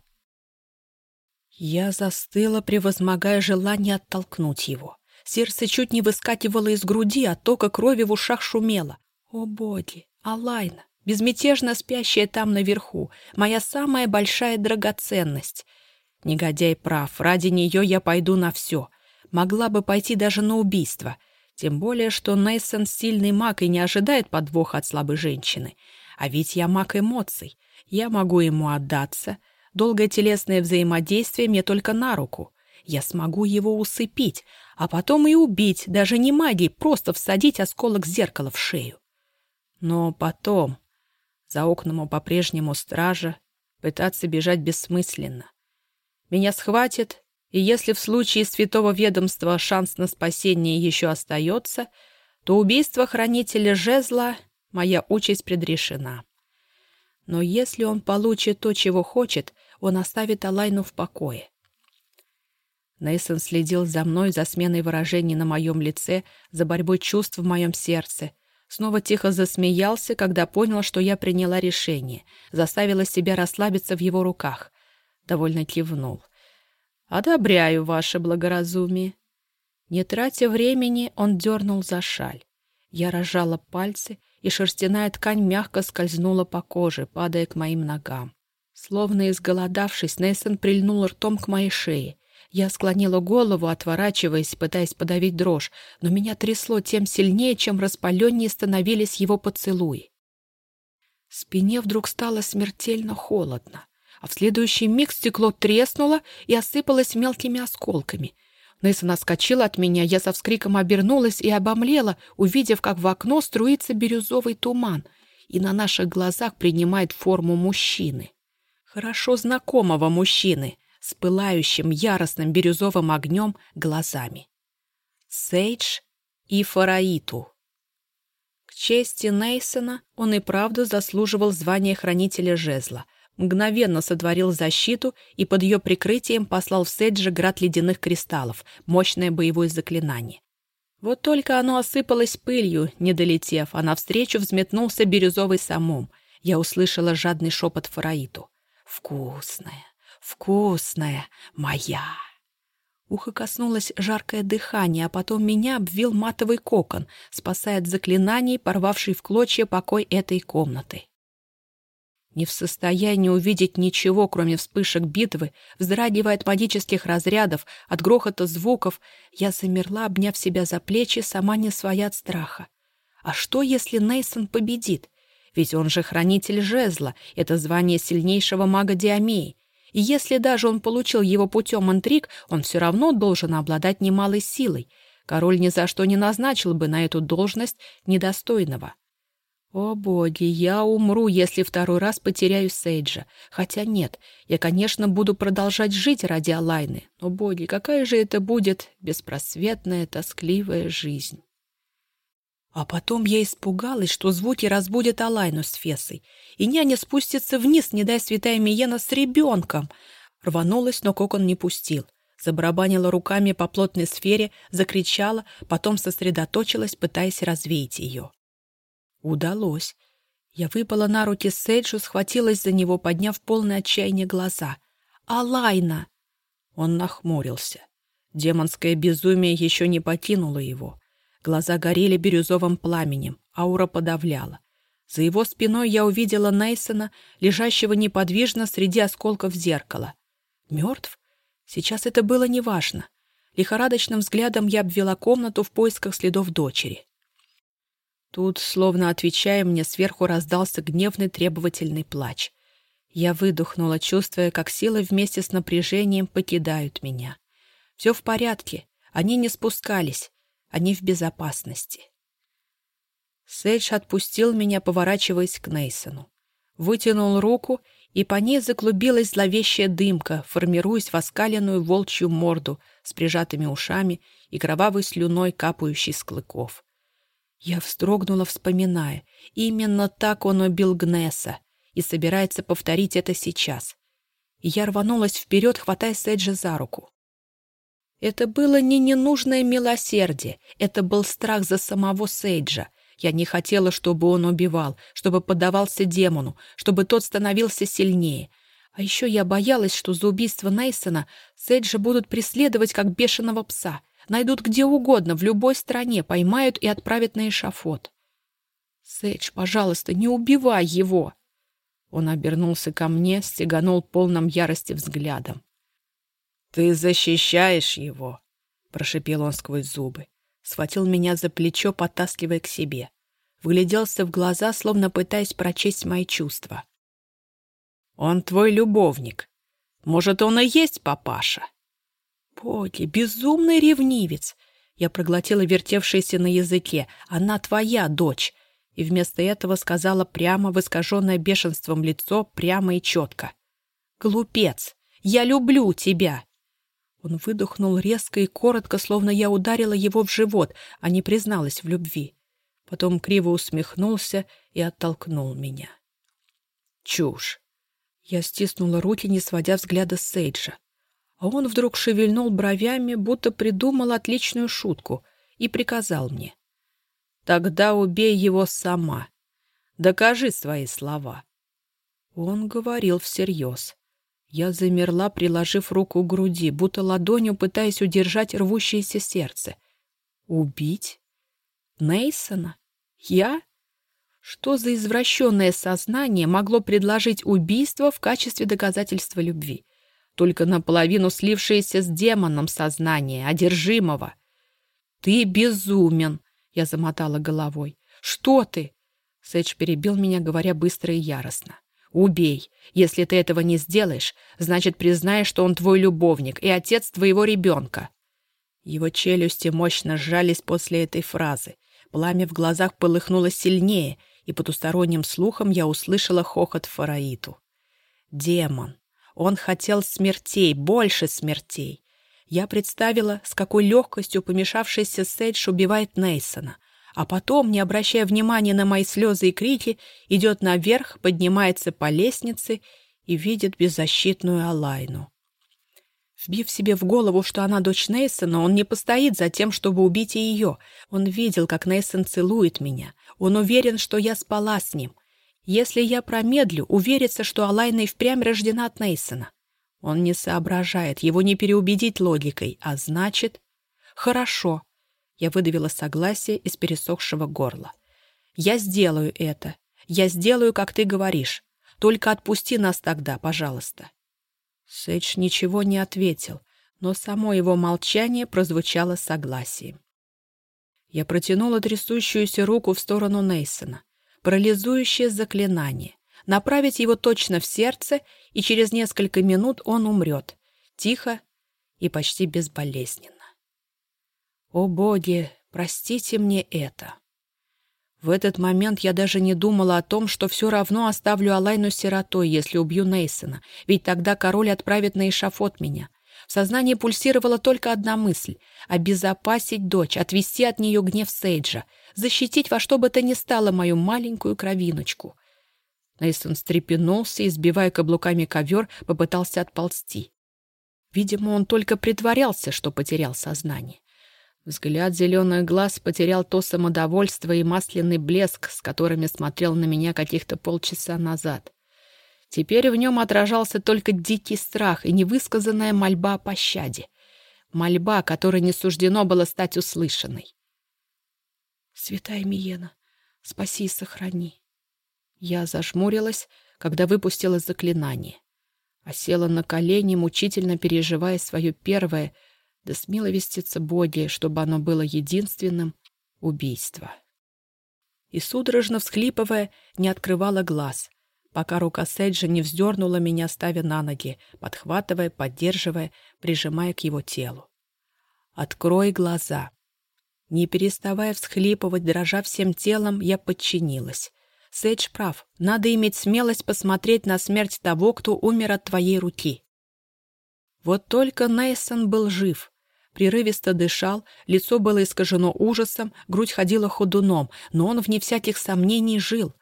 [SPEAKER 1] Я застыла, превозмогая желание оттолкнуть его. Сердце чуть не выскакивало из груди, а тока крови в ушах шумело. «О, боги! Алайна! Безмятежно спящая там наверху, моя самая большая драгоценность. Негодяй прав, ради нее я пойду на все. Могла бы пойти даже на убийство. Тем более, что Нейсон сильный маг и не ожидает подвоха от слабой женщины. А ведь я маг эмоций. Я могу ему отдаться. Долгое телесное взаимодействие мне только на руку. Я смогу его усыпить, а потом и убить, даже не магией, просто всадить осколок зеркала в шею. Но потом, за окном по-прежнему стража. Пытаться бежать бессмысленно. Меня схватят, и если в случае святого ведомства шанс на спасение еще остается, то убийство хранителя жезла — моя участь предрешена. Но если он получит то, чего хочет, он оставит Алайну в покое. Нейсон следил за мной, за сменой выражений на моем лице, за борьбой чувств в моем сердце — Снова тихо засмеялся, когда понял, что я приняла решение, заставила себя расслабиться в его руках. Довольно кивнул. «Одобряю ваше благоразумие». Не тратя времени, он дернул за шаль. Я разжала пальцы, и шерстяная ткань мягко скользнула по коже, падая к моим ногам. Словно изголодавшись, Нейсон прильнул ртом к моей шее. Я склонила голову, отворачиваясь, пытаясь подавить дрожь, но меня трясло тем сильнее, чем распаленнее становились его поцелуи. Спине вдруг стало смертельно холодно, а в следующий миг стекло треснуло и осыпалось мелкими осколками. Нессон отскочила от меня, я со вскриком обернулась и обомлела, увидев, как в окно струится бирюзовый туман и на наших глазах принимает форму мужчины. Хорошо знакомого мужчины — с пылающим яростным бирюзовым огнем глазами. Сейдж и Фараиту. К чести Нейсона он и правда заслуживал звания хранителя жезла, мгновенно сотворил защиту и под ее прикрытием послал в Сейджа град ледяных кристаллов, мощное боевое заклинание. Вот только оно осыпалось пылью, не долетев, а навстречу взметнулся бирюзовый самум. я услышала жадный шепот Фараиту. «Вкусная, вкусная, моя!» Ухо коснулось жаркое дыхание, а потом меня обвил матовый кокон, спасая от заклинаний, порвавший в клочья покой этой комнаты. Не в состоянии увидеть ничего, кроме вспышек битвы, вздрагивая от магических разрядов, от грохота звуков, я замерла, обняв себя за плечи, сама не своя от страха. А что, если Нейсон победит? Ведь он же хранитель жезла, это звание сильнейшего мага Диамеи. И если даже он получил его путем интриг, он все равно должен обладать немалой силой. Король ни за что не назначил бы на эту должность недостойного. О боги, я умру, если второй раз потеряю Сейджа. Хотя нет, я, конечно, буду продолжать жить ради Алайны. Но, боги, какая же это будет беспросветная, тоскливая жизнь. А потом я испугалась, что звуки разбудят Алайну с Фесой, и няня спустится вниз, не дай святая Миена с ребенком. Рванулась, но кокон не пустил. Забарабанила руками по плотной сфере, закричала, потом сосредоточилась, пытаясь развеять ее. Удалось. Я выпала на руки Сейджу, схватилась за него, подняв полное отчаяние глаза. «Алайна!» Он нахмурился. Демонское безумие еще не покинуло его. Глаза горели бирюзовым пламенем, аура подавляла. За его спиной я увидела Нейсона, лежащего неподвижно среди осколков зеркала. Мертв? Сейчас это было неважно. Лихорадочным взглядом я обвела комнату в поисках следов дочери. Тут, словно отвечая мне, сверху раздался гневный требовательный плач. Я выдохнула, чувствуя, как силы вместе с напряжением покидают меня. Все в порядке, они не спускались, они в безопасности. Сейдж отпустил меня, поворачиваясь к Нейсону. Вытянул руку, и по ней заклубилась зловещая дымка, формируясь в оскаленную волчью морду с прижатыми ушами и кровавой слюной, капающей с клыков. Я вздрогнула, вспоминая. Именно так он убил Гнесса и собирается повторить это сейчас. Я рванулась вперед, хватая Сейджа за руку. Это было не ненужное милосердие, это был страх за самого Сейджа. Я не хотела, чтобы он убивал, чтобы поддавался демону, чтобы тот становился сильнее. А еще я боялась, что за убийство Нейсона Сейджа будут преследовать как бешеного пса. Найдут где угодно, в любой стране, поймают и отправят на эшафот. «Сейдж, пожалуйста, не убивай его!» Он обернулся ко мне, стеганул полным ярости взглядом. «Ты защищаешь его!» — прошипел он сквозь зубы. Схватил меня за плечо, подтаскивая к себе. Выгляделся в глаза, словно пытаясь прочесть мои чувства. «Он твой любовник. Может, он и есть папаша?» «Боги, безумный ревнивец!» Я проглотила вертевшееся на языке. «Она твоя дочь!» И вместо этого сказала прямо в искаженное бешенством лицо, прямо и четко. «Глупец! Я люблю тебя!» Он выдохнул резко и коротко, словно я ударила его в живот, а не призналась в любви. Потом криво усмехнулся и оттолкнул меня. Чушь. Я стиснула руки, не сводя взгляда с Сейджа. А он вдруг шевельнул бровями, будто придумал отличную шутку, и приказал мне. «Тогда убей его сама. Докажи свои слова». Он говорил всерьез. Я замерла, приложив руку к груди, будто ладонью пытаясь удержать рвущееся сердце. Убить? Нейсона? Я? Что за извращенное сознание могло предложить убийство в качестве доказательства любви? Только наполовину слившееся с демоном сознание, одержимого. «Ты безумен!» — я замотала головой. «Что ты?» Сэдж перебил меня, говоря быстро и яростно. Убей. Если ты этого не сделаешь, значит, признаешь, что он твой любовник и отец твоего ребенка». Его челюсти мощно сжались после этой фразы. Пламя в глазах полыхнуло сильнее, и потусторонним слухом я услышала хохот Фараиту. «Демон! Он хотел смертей, больше смертей!» Я представила, с какой легкостью помешавшийся Сейдж убивает Нейсона, а потом, не обращая внимания на мои слезы и крики, идет наверх, поднимается по лестнице и видит беззащитную Алайну. Вбив себе в голову, что она дочь Нейсона, он не постоит за тем, чтобы убить и ее. Он видел, как Нейсон целует меня. Он уверен, что я спала с ним. Если я промедлю, увериться, что Алайна и впрямь рождена от Нейсона. Он не соображает, его не переубедить логикой, а значит... Хорошо. Я выдавила согласие из пересохшего горла. Я сделаю это. Я сделаю, как ты говоришь. Только отпусти нас тогда, пожалуйста. Сэдж ничего не ответил, но само его молчание прозвучало согласием. Я протянула трясущуюся руку в сторону Нейсона. Парализующее заклинание. Направить его точно в сердце, и через несколько минут он умрет. Тихо и почти безболезненно. О, боги, простите мне это. В этот момент я даже не думала о том, что все равно оставлю Алайну сиротой, если убью Нейсона, ведь тогда король отправит на эшафот меня. В сознании пульсировала только одна мысль — обезопасить дочь, отвести от нее гнев Сейджа, защитить во что бы то ни стало мою маленькую кровиночку. Нейсон встрепенулся и, сбивая каблуками ковер, попытался отползти. Видимо, он только притворялся, что потерял сознание. Взгляд зеленых глаз потерял то самодовольство и масляный блеск, с которыми смотрел на меня каких-то полчаса назад. Теперь в нем отражался только дикий страх и невысказанная мольба о пощаде. Мольба, которой не суждено было стать услышанной. «Святая Миена, спаси и сохрани». Я зажмурилась, когда выпустила заклинание, а села на колени, мучительно переживая свое первое — да смиловестится боги, чтобы оно было единственным — убийство. И судорожно всхлипывая, не открывала глаз, пока рука Сейджа не вздернула меня, ставя на ноги, подхватывая, поддерживая, прижимая к его телу. «Открой глаза!» Не переставая всхлипывать, дрожа всем телом, я подчинилась. Сейдж прав, надо иметь смелость посмотреть на смерть того, кто умер от твоей руки. Вот только Нейсон был жив, прерывисто дышал, лицо было искажено ужасом, грудь ходила ходуном, но он, вне всяких сомнений, жил.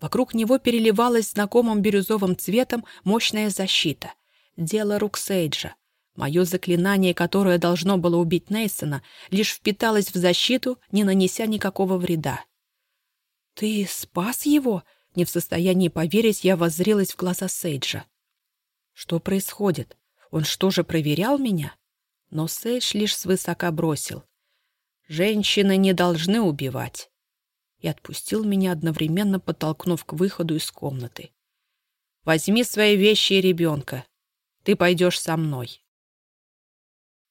[SPEAKER 1] Вокруг него переливалась знакомым бирюзовым цветом мощная защита. Дело рук Сейджа. Мое заклинание, которое должно было убить Нейсона, лишь впиталось в защиту, не нанеся никакого вреда. «Ты спас его?» Не в состоянии поверить, я воззрелась в глаза Сейджа. «Что происходит? Он что же проверял меня?» Но Сейш лишь свысока бросил. «Женщины не должны убивать!» И отпустил меня, одновременно подтолкнув к выходу из комнаты. «Возьми свои вещи и ребенка. Ты пойдешь со мной».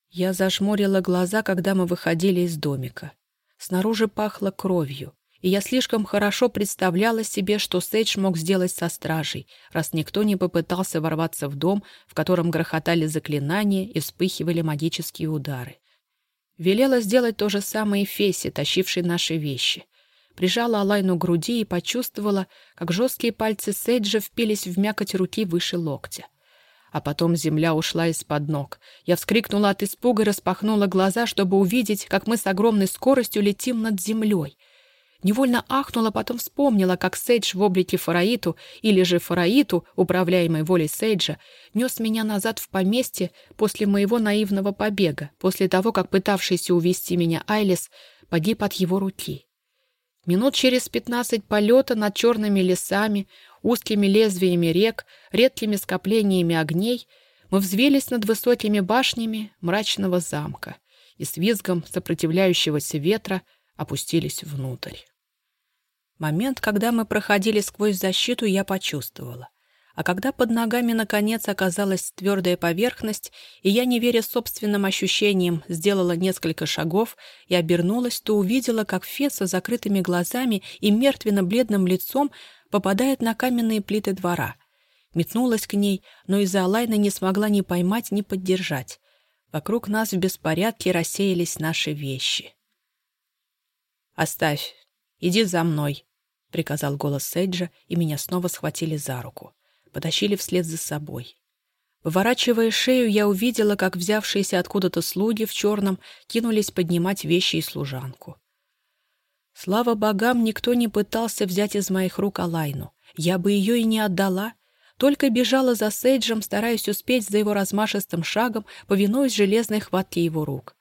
[SPEAKER 1] Я зажмурила глаза, когда мы выходили из домика. Снаружи пахло кровью и я слишком хорошо представляла себе, что Сейдж мог сделать со стражей, раз никто не попытался ворваться в дом, в котором грохотали заклинания и вспыхивали магические удары. Велела сделать то же самое Фесси, тащившей наши вещи. Прижала Алайну к груди и почувствовала, как жесткие пальцы Сейджа впились в мякоть руки выше локтя. А потом земля ушла из-под ног. Я вскрикнула от испуга и распахнула глаза, чтобы увидеть, как мы с огромной скоростью летим над землей — Невольно ахнула, потом вспомнила, как Сейдж в облике Фараиту, или же Фараиту, управляемой волей Сейджа, нес меня назад в поместье после моего наивного побега, после того, как пытавшийся увести меня Айлис погиб от его руки. Минут через пятнадцать полета над черными лесами, узкими лезвиями рек, редкими скоплениями огней мы взвелись над высокими башнями мрачного замка и с визгом сопротивляющегося ветра опустились внутрь. Момент, когда мы проходили сквозь защиту, я почувствовала. А когда под ногами наконец оказалась твердая поверхность, и я, не веря собственным ощущениям, сделала несколько шагов и обернулась, то увидела, как с закрытыми глазами и мертвенно-бледным лицом попадает на каменные плиты двора. Метнулась к ней, но из-за Алайны не смогла ни поймать, ни поддержать. Вокруг нас в беспорядке рассеялись наши вещи. «Оставь. Иди за мной», — приказал голос Сейджа, и меня снова схватили за руку. Потащили вслед за собой. Поворачивая шею, я увидела, как взявшиеся откуда-то слуги в черном кинулись поднимать вещи и служанку. Слава богам, никто не пытался взять из моих рук Алайну. Я бы ее и не отдала, только бежала за Сейджем, стараясь успеть за его размашистым шагом, повинуясь железной хватке его рук.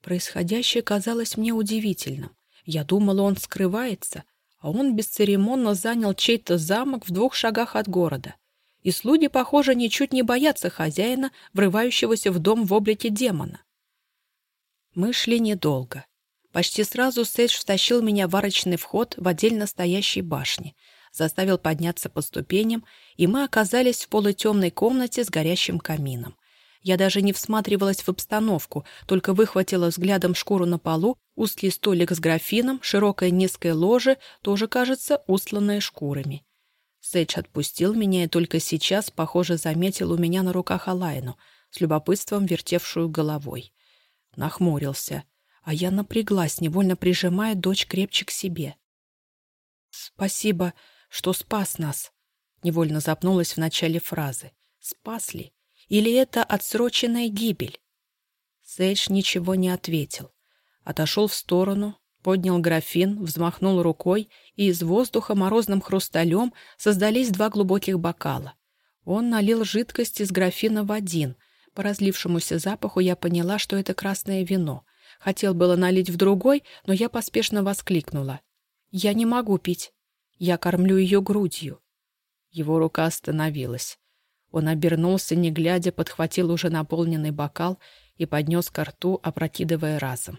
[SPEAKER 1] Происходящее казалось мне удивительным. Я думала, он скрывается, а он бесцеремонно занял чей-то замок в двух шагах от города. И слуги, похоже, ничуть не боятся хозяина, врывающегося в дом в облике демона. Мы шли недолго. Почти сразу Сейдж втащил меня в арочный вход в отдельно стоящей башне, заставил подняться по ступеням, и мы оказались в полутемной комнате с горящим камином. Я даже не всматривалась в обстановку, только выхватила взглядом шкуру на полу, узкий столик с графином, широкое низкое ложе, тоже, кажется, устланное шкурами. Сейдж отпустил меня и только сейчас, похоже, заметил у меня на руках Алайну, с любопытством вертевшую головой. Нахмурился, а я напряглась, невольно прижимая дочь крепче к себе. «Спасибо, что спас нас», — невольно запнулась в начале фразы. «Спас ли? Или это отсроченная гибель?» Сейдж ничего не ответил. Отошел в сторону, поднял графин, взмахнул рукой, и из воздуха морозным хрусталем создались два глубоких бокала. Он налил жидкость из графина в один. По разлившемуся запаху я поняла, что это красное вино. Хотел было налить в другой, но я поспешно воскликнула. «Я не могу пить. Я кормлю ее грудью». Его рука остановилась. Он обернулся, не глядя, подхватил уже наполненный бокал и поднес ко рту, опрокидывая разом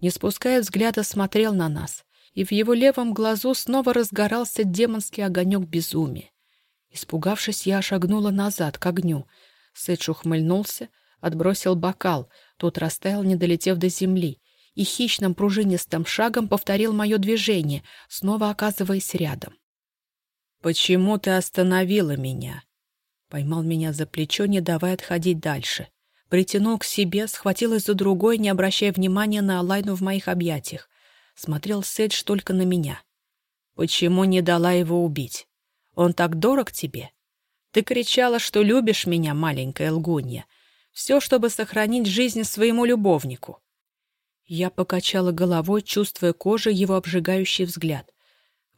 [SPEAKER 1] не спуская взгляда, смотрел на нас, и в его левом глазу снова разгорался демонский огонек безумия. Испугавшись, я шагнула назад, к огню. Сэдж ухмыльнулся, отбросил бокал, тот растаял, не долетев до земли, и хищным пружинистым шагом повторил мое движение, снова оказываясь рядом. «Почему ты остановила меня?» Поймал меня за плечо, не давая отходить дальше притянул к себе, схватилась за другой, не обращая внимания на Алайну в моих объятиях. Смотрел Седж только на меня. «Почему не дала его убить? Он так дорог тебе? Ты кричала, что любишь меня, маленькая лгунья. Все, чтобы сохранить жизнь своему любовнику». Я покачала головой, чувствуя кожей его обжигающий взгляд.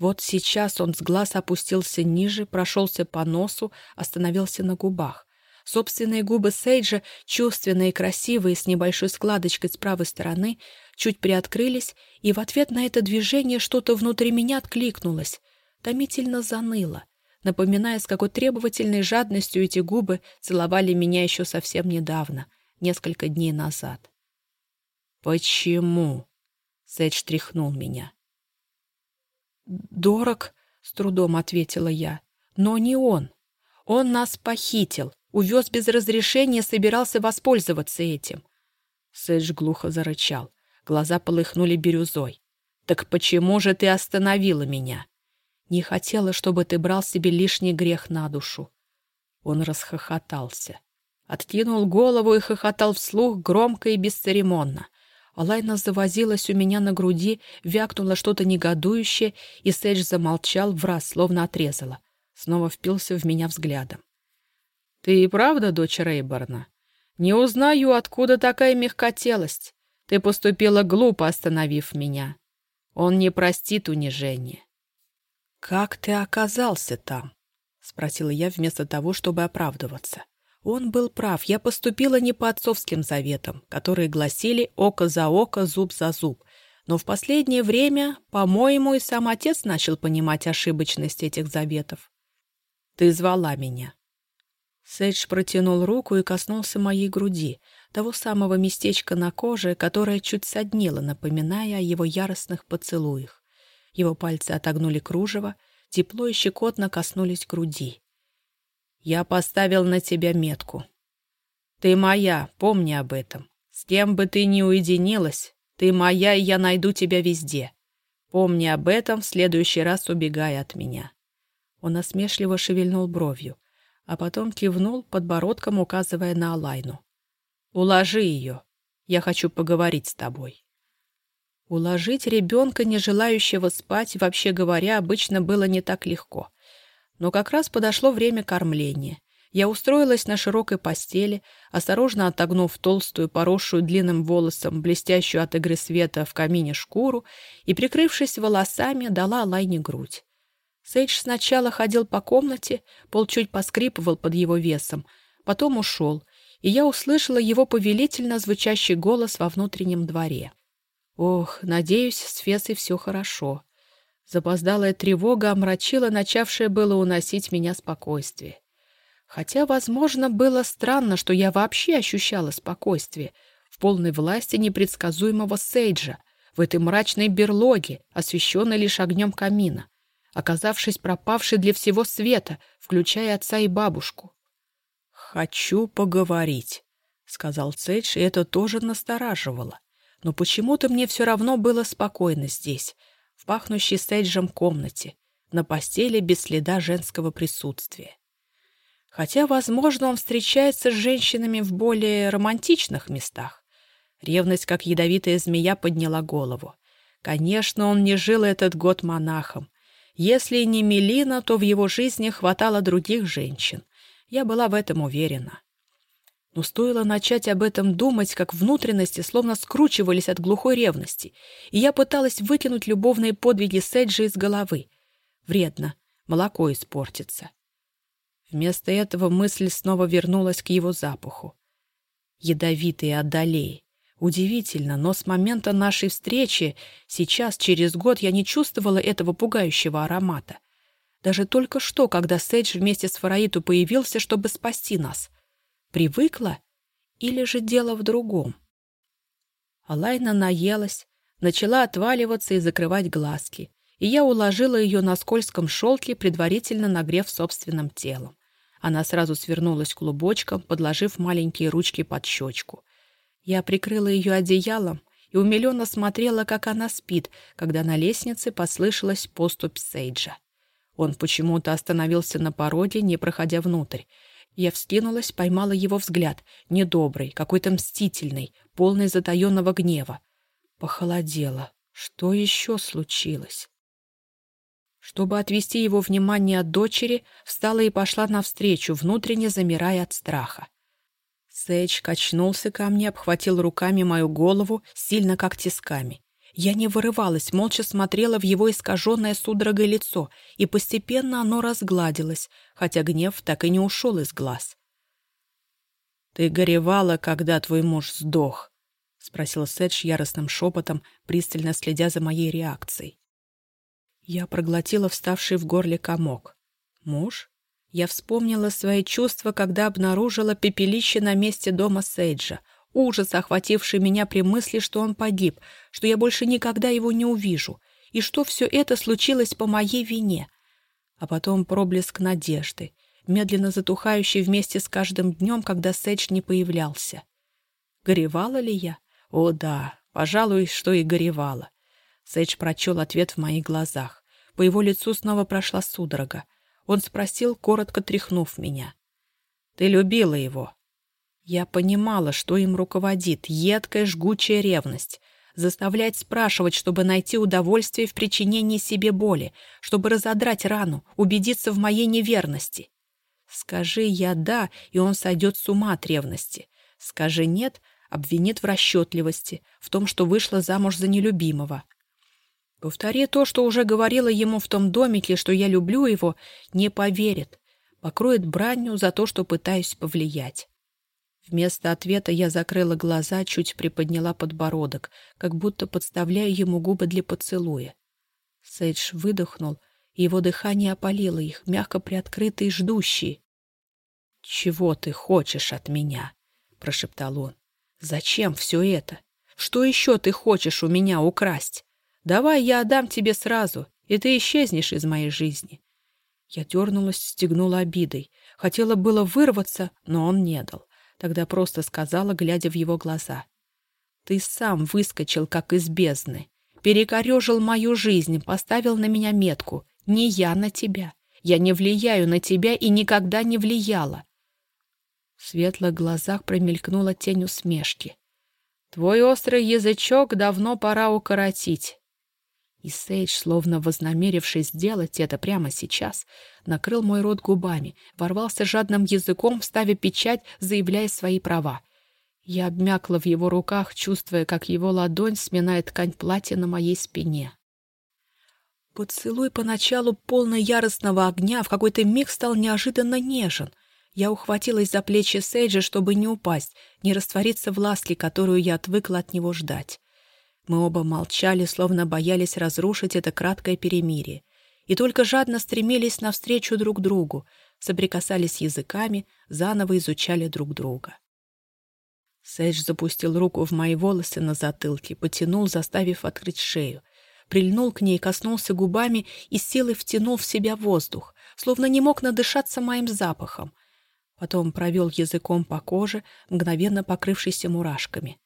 [SPEAKER 1] Вот сейчас он с глаз опустился ниже, прошелся по носу, остановился на губах. Собственные губы Сейджа, чувственные и красивые, с небольшой складочкой с правой стороны, чуть приоткрылись, и в ответ на это движение что-то внутри меня откликнулось, томительно заныло, напоминая, с какой требовательной жадностью эти губы целовали меня еще совсем недавно, несколько дней назад. «Почему?» — Сейдж тряхнул меня. «Дорог», — с трудом ответила я, — «но не он. Он нас похитил, Увез без разрешения, собирался воспользоваться этим. Сэдж глухо зарычал. Глаза полыхнули бирюзой. «Так почему же ты остановила меня?» «Не хотела, чтобы ты брал себе лишний грех на душу». Он расхохотался. Откинул голову и хохотал вслух громко и бесцеремонно. Алайна завозилась у меня на груди, вякнула что-то негодующее, и Сэдж замолчал враз, словно отрезала. Снова впился в меня взглядом. «Ты и правда дочь Рейборна? Не узнаю, откуда такая мягкотелость. Ты поступила глупо, остановив меня. Он не простит унижения». «Как ты оказался там?» — спросила я вместо того, чтобы оправдываться. Он был прав, я поступила не по отцовским заветам, которые гласили «око за око, зуб за зуб». Но в последнее время, по-моему, и сам отец начал понимать ошибочность этих заветов. «Ты звала меня. Сейдж протянул руку и коснулся моей груди, того самого местечка на коже, которое чуть соднило, напоминая о его яростных поцелуях. Его пальцы отогнули кружево, тепло и щекотно коснулись груди. «Я поставил на тебя метку. Ты моя, помни об этом. С кем бы ты ни уединилась, ты моя, и я найду тебя везде. Помни об этом, в следующий раз убегай от меня». Он осмешливо шевельнул бровью а потом кивнул, подбородком указывая на Алайну. «Уложи ее. Я хочу поговорить с тобой». Уложить ребенка, не желающего спать, вообще говоря, обычно было не так легко. Но как раз подошло время кормления. Я устроилась на широкой постели, осторожно отогнув толстую, поросшую длинным волосом, блестящую от игры света в камине шкуру, и, прикрывшись волосами, дала Лайне грудь. Сейдж сначала ходил по комнате, пол чуть поскрипывал под его весом, потом ушел, и я услышала его повелительно звучащий голос во внутреннем дворе. Ох, надеюсь, с Фесой все хорошо. Запоздалая тревога омрачила начавшее было уносить меня спокойствие. Хотя, возможно, было странно, что я вообще ощущала спокойствие в полной власти непредсказуемого Сейджа, в этой мрачной берлоге, освещенной лишь огнем камина, оказавшись пропавшей для всего света, включая отца и бабушку. «Хочу поговорить», — сказал Сейдж, и это тоже настораживало. Но почему-то мне все равно было спокойно здесь, в пахнущей Сейджем комнате, на постели без следа женского присутствия. Хотя, возможно, он встречается с женщинами в более романтичных местах. Ревность, как ядовитая змея, подняла голову. Конечно, он не жил этот год монахом. Если не Мелина, то в его жизни хватало других женщин. Я была в этом уверена. Но стоило начать об этом думать, как внутренности словно скручивались от глухой ревности, и я пыталась выкинуть любовные подвиги Седжи из головы. Вредно, молоко испортится. Вместо этого мысль снова вернулась к его запаху. Ядовитые отдалей. Удивительно, но с момента нашей встречи, сейчас, через год, я не чувствовала этого пугающего аромата. Даже только что, когда Сейдж вместе с Фараиту появился, чтобы спасти нас. Привыкла? Или же дело в другом? Алайна наелась, начала отваливаться и закрывать глазки, и я уложила ее на скользком шелке, предварительно нагрев собственным телом. Она сразу свернулась клубочком, подложив маленькие ручки под щечку. Я прикрыла ее одеялом и умиленно смотрела, как она спит, когда на лестнице послышалась поступь Сейджа. Он почему-то остановился на пороге, не проходя внутрь. Я вскинулась, поймала его взгляд, недобрый, какой-то мстительный, полный затаенного гнева. Похолодело. Что еще случилось? Чтобы отвести его внимание от дочери, встала и пошла навстречу, внутренне замирая от страха. Сэйдж качнулся ко мне, обхватил руками мою голову, сильно как тисками. Я не вырывалась, молча смотрела в его искаженное судорогой лицо, и постепенно оно разгладилось, хотя гнев так и не ушел из глаз. «Ты горевала, когда твой муж сдох?» — спросил Сэдж яростным шепотом, пристально следя за моей реакцией. Я проглотила вставший в горле комок. Муж? Я вспомнила свои чувства, когда обнаружила пепелище на месте дома Сейджа. Ужас, охвативший меня при мысли, что он погиб, что я больше никогда его не увижу, и что все это случилось по моей вине. А потом проблеск надежды, медленно затухающий вместе с каждым днем, когда Сейдж не появлялся. Горевала ли я? О, да, пожалуй, что и горевала. Сейдж прочел ответ в моих глазах. По его лицу снова прошла судорога. Он спросил, коротко тряхнув меня. «Ты любила его?» Я понимала, что им руководит едкая жгучая ревность. Заставлять спрашивать, чтобы найти удовольствие в причинении себе боли, чтобы разодрать рану, убедиться в моей неверности. Скажи я «да», и он сойдет с ума от ревности. Скажи «нет», обвинит в расчетливости, в том, что вышла замуж за нелюбимого. Повтори то, что уже говорила ему в том домике, что я люблю его, не поверит. Покроет бранью за то, что пытаюсь повлиять. Вместо ответа я закрыла глаза, чуть приподняла подбородок, как будто подставляю ему губы для поцелуя. Сейдж выдохнул, и его дыхание опалило их, мягко приоткрытые и ждущие. «Чего ты хочешь от меня?» — прошептал он. «Зачем все это? Что еще ты хочешь у меня украсть?» Давай я отдам тебе сразу, и ты исчезнешь из моей жизни. Я дернулась, стегнула обидой. Хотела было вырваться, но он не дал. Тогда просто сказала, глядя в его глаза. Ты сам выскочил, как из бездны. Перекорежил мою жизнь, поставил на меня метку. Не я на тебя. Я не влияю на тебя и никогда не влияла. В светлых глазах промелькнула тень усмешки. Твой острый язычок давно пора укоротить. И Сейдж, словно вознамерившись сделать это прямо сейчас, накрыл мой рот губами, ворвался жадным языком, вставя печать, заявляя свои права. Я обмякла в его руках, чувствуя, как его ладонь сминает ткань платья на моей спине. Поцелуй поначалу полный яростного огня в какой-то миг стал неожиданно нежен. Я ухватилась за плечи Сейджа, чтобы не упасть, не раствориться в ласке, которую я отвыкла от него ждать. Мы оба молчали, словно боялись разрушить это краткое перемирие, и только жадно стремились навстречу друг другу, соприкасались языками, заново изучали друг друга. Сэдж запустил руку в мои волосы на затылке, потянул, заставив открыть шею. Прильнул к ней, коснулся губами и силой втянул в себя воздух, словно не мог надышаться моим запахом. Потом провел языком по коже, мгновенно покрывшейся мурашками.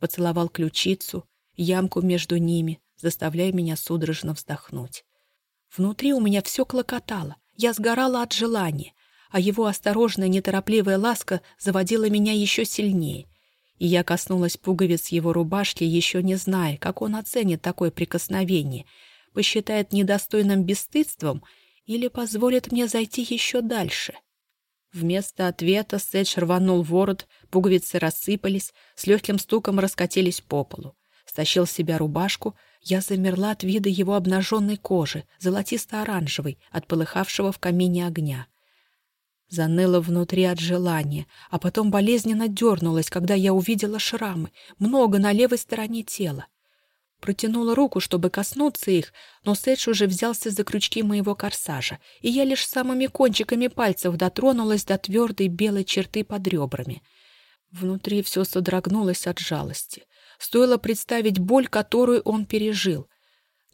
[SPEAKER 1] Поцеловал ключицу, ямку между ними, заставляя меня судорожно вздохнуть. Внутри у меня все клокотало, я сгорала от желания, а его осторожная, неторопливая ласка заводила меня еще сильнее. И я коснулась пуговиц его рубашки, еще не зная, как он оценит такое прикосновение, посчитает недостойным бесстыдством или позволит мне зайти еще дальше. Вместо ответа Сэдж рванул ворот, пуговицы рассыпались, с легким стуком раскатились по полу. Стащил с себя рубашку, я замерла от вида его обнаженной кожи, золотисто-оранжевой, от полыхавшего в камине огня. Заныла внутри от желания, а потом болезненно дернулась, когда я увидела шрамы, много на левой стороне тела. Протянула руку, чтобы коснуться их, но Сэдж уже взялся за крючки моего корсажа, и я лишь самыми кончиками пальцев дотронулась до твердой белой черты под ребрами. Внутри все содрогнулось от жалости. Стоило представить боль, которую он пережил.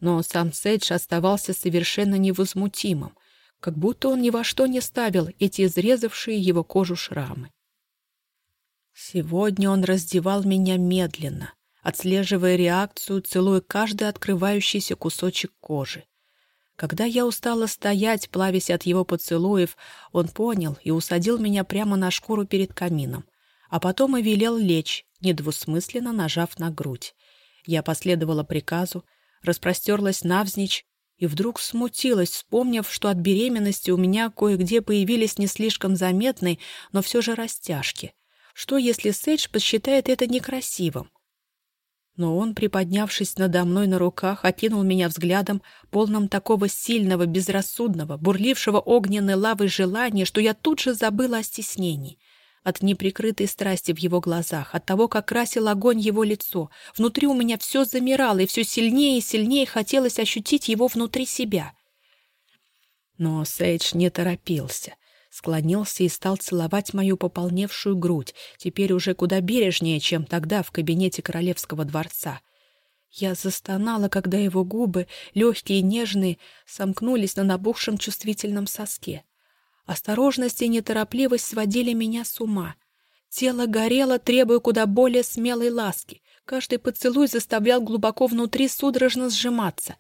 [SPEAKER 1] Но сам Сэдж оставался совершенно невозмутимым как будто он ни во что не ставил эти изрезавшие его кожу шрамы. Сегодня он раздевал меня медленно, отслеживая реакцию, целуя каждый открывающийся кусочек кожи. Когда я устала стоять, плавясь от его поцелуев, он понял и усадил меня прямо на шкуру перед камином, а потом и велел лечь, недвусмысленно нажав на грудь. Я последовала приказу, распростерлась навзничь и вдруг смутилась, вспомнив, что от беременности у меня кое-где появились не слишком заметные, но все же растяжки. Что, если Сейдж посчитает это некрасивым? Но он, приподнявшись надо мной на руках, окинул меня взглядом, полным такого сильного, безрассудного, бурлившего огненной лавой желания, что я тут же забыла о стеснении — от неприкрытой страсти в его глазах, от того, как красил огонь его лицо. Внутри у меня все замирало, и все сильнее и сильнее хотелось ощутить его внутри себя. Но Сейдж не торопился. Склонился и стал целовать мою пополневшую грудь, теперь уже куда бережнее, чем тогда в кабинете королевского дворца. Я застонала, когда его губы, легкие и нежные, сомкнулись на набухшем чувствительном соске. Осторожность и неторопливость сводили меня с ума. Тело горело, требуя куда более смелой ласки. Каждый поцелуй заставлял глубоко внутри судорожно сжиматься.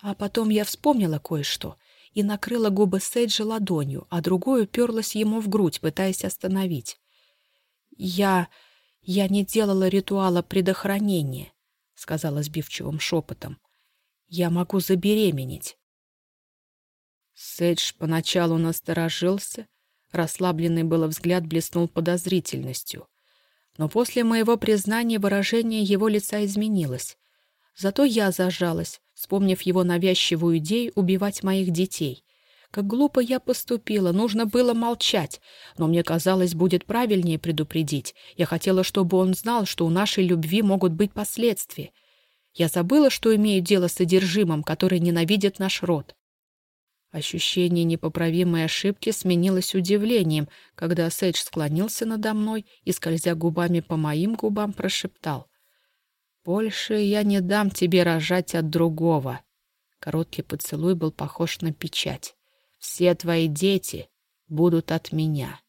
[SPEAKER 1] А потом я вспомнила кое-что и накрыла губы Сейджа ладонью, а другую уперлась ему в грудь, пытаясь остановить. «Я... я не делала ритуала предохранения», — сказала сбивчивым шепотом. «Я могу забеременеть». Сэдж поначалу насторожился, расслабленный было взгляд блеснул подозрительностью. Но после моего признания выражение его лица изменилось. Зато я зажалась, вспомнив его навязчивую идею убивать моих детей. Как глупо я поступила, нужно было молчать, но мне казалось, будет правильнее предупредить. Я хотела, чтобы он знал, что у нашей любви могут быть последствия. Я забыла, что имею дело с содержимым, который ненавидит наш род. Ощущение непоправимой ошибки сменилось удивлением, когда Сейдж склонился надо мной и, скользя губами по моим губам, прошептал. «Больше я не дам тебе рожать от другого». Короткий поцелуй был похож на печать. «Все твои дети будут от меня».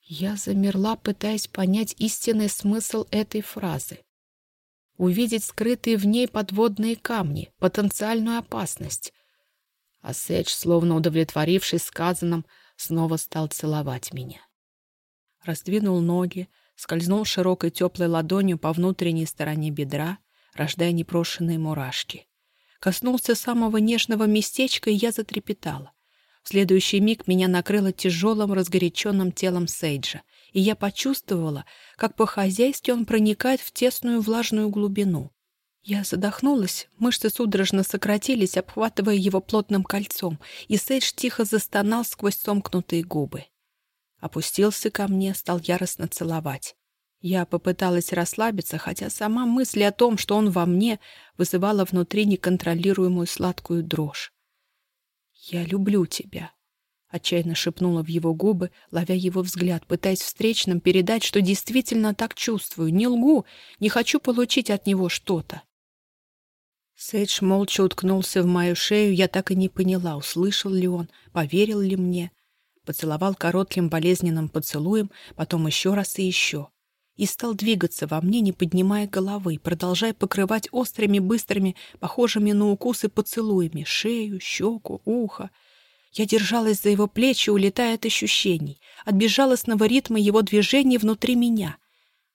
[SPEAKER 1] Я замерла, пытаясь понять истинный смысл этой фразы. Увидеть скрытые в ней подводные камни, потенциальную опасность — а Сэдж, словно удовлетворившись сказанным, снова стал целовать меня. Раздвинул ноги, скользнул широкой теплой ладонью по внутренней стороне бедра, рождая непрошенные мурашки. Коснулся самого нежного местечка, и я затрепетала. В следующий миг меня накрыло тяжелым, разгоряченным телом Сейджа, и я почувствовала, как по-хозяйски он проникает в тесную влажную глубину. Я задохнулась, мышцы судорожно сократились, обхватывая его плотным кольцом, и Сейдж тихо застонал сквозь сомкнутые губы. Опустился ко мне, стал яростно целовать. Я попыталась расслабиться, хотя сама мысль о том, что он во мне, вызывала внутри неконтролируемую сладкую дрожь. «Я люблю тебя», — отчаянно шепнула в его губы, ловя его взгляд, пытаясь встречным передать, что действительно так чувствую. Не лгу, не хочу получить от него что-то. Сейдж молча уткнулся в мою шею, я так и не поняла, услышал ли он, поверил ли мне. Поцеловал коротким болезненным поцелуем, потом еще раз и еще и стал двигаться во мне, не поднимая головы, продолжая покрывать острыми, быстрыми, похожими на укусы поцелуями шею, щеку, ухо. Я держалась за его плечи, улетая от ощущений, от безжалостного ритма его движений внутри меня.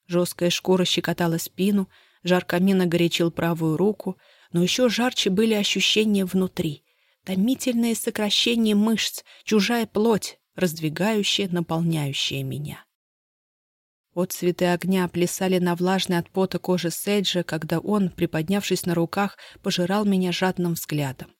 [SPEAKER 1] Жесткая шкура щекотала спину, жар камина горячил правую руку, но еще жарче были ощущения внутри. Томительное сокращение мышц, чужая плоть, раздвигающая, наполняющая меня. Вот цветы огня плясали на влажной от пота коже Сейджа, когда он, приподнявшись на руках, пожирал меня жадным взглядом.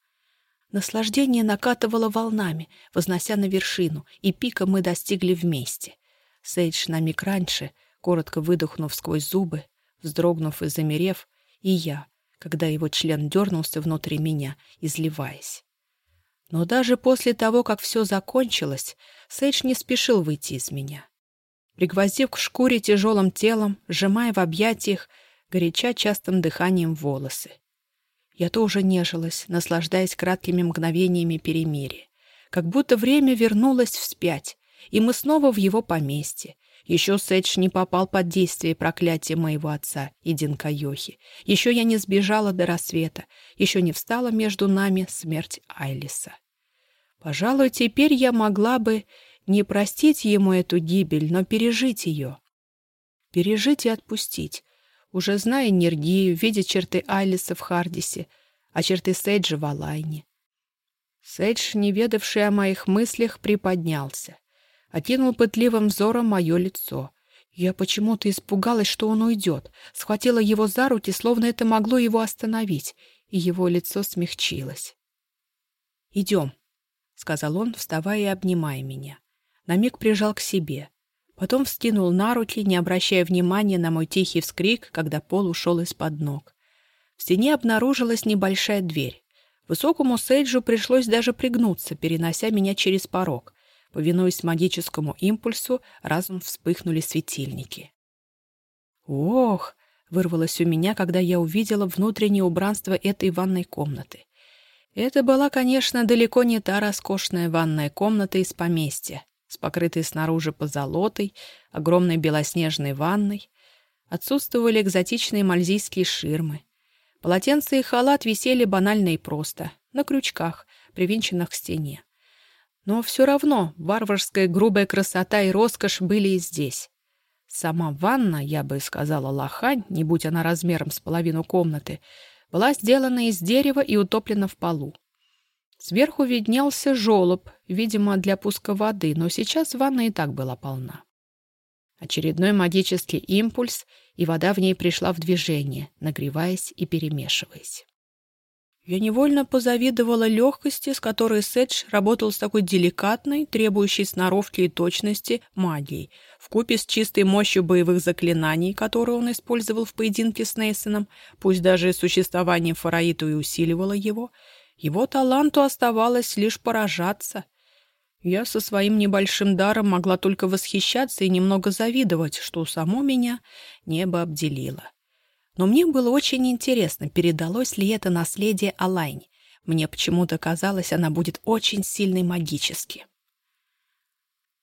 [SPEAKER 1] Наслаждение накатывало волнами, вознося на вершину, и пика мы достигли вместе. Сейдж на миг раньше, коротко выдохнув сквозь зубы, вздрогнув и замерев, и я, когда его член дернулся внутри меня, изливаясь. Но даже после того, как все закончилось, Сейдж не спешил выйти из меня пригвоздив к шкуре тяжелым телом, сжимая в объятиях, горяча частым дыханием волосы. Я тоже нежилась, наслаждаясь краткими мгновениями перемирия. Как будто время вернулось вспять, и мы снова в его поместье. Еще Сэдж не попал под действие проклятия моего отца и Динка Йохи. Еще я не сбежала до рассвета. Еще не встала между нами смерть Айлиса. Пожалуй, теперь я могла бы не простить ему эту гибель, но пережить ее. Пережить и отпустить, уже зная энергию, видя черты Айлиса в Хардисе, а черты Сейджа в Алайне. Сейдж, не ведавший о моих мыслях, приподнялся. Окинул пытливым взором мое лицо. Я почему-то испугалась, что он уйдет. Схватила его за руки, словно это могло его остановить, и его лицо смягчилось. «Идем», — сказал он, вставая и обнимая меня на миг прижал к себе. Потом вскинул на руки, не обращая внимания на мой тихий вскрик, когда пол ушел из-под ног. В стене обнаружилась небольшая дверь. Высокому Сейджу пришлось даже пригнуться, перенося меня через порог. Повинуясь магическому импульсу, разом вспыхнули светильники. «Ох!» — вырвалось у меня, когда я увидела внутреннее убранство этой ванной комнаты. Это была, конечно, далеко не та роскошная ванная комната из поместья, с покрытой снаружи позолотой, огромной белоснежной ванной. Отсутствовали экзотичные мальзийские ширмы. Полотенце и халат висели банально и просто, на крючках, привинченных к стене. Но все равно варварская грубая красота и роскошь были и здесь. Сама ванна, я бы сказала лохань, не будь она размером с половину комнаты, была сделана из дерева и утоплена в полу. Сверху виднелся желоб, видимо, для пуска воды, но сейчас ванна и так была полна. Очередной магический импульс, и вода в ней пришла в движение, нагреваясь и перемешиваясь. Я невольно позавидовала легкости, с которой Сэдж работал с такой деликатной, требующей сноровки и точности, магией, вкупе с чистой мощью боевых заклинаний, которые он использовал в поединке с Нейсоном, пусть даже существование Фараиту и усиливало его — его таланту оставалось лишь поражаться. Я со своим небольшим даром могла только восхищаться и немного завидовать, что само меня небо обделило. Но мне было очень интересно, передалось ли это наследие Алайне. Мне почему-то казалось, она будет очень сильной магически.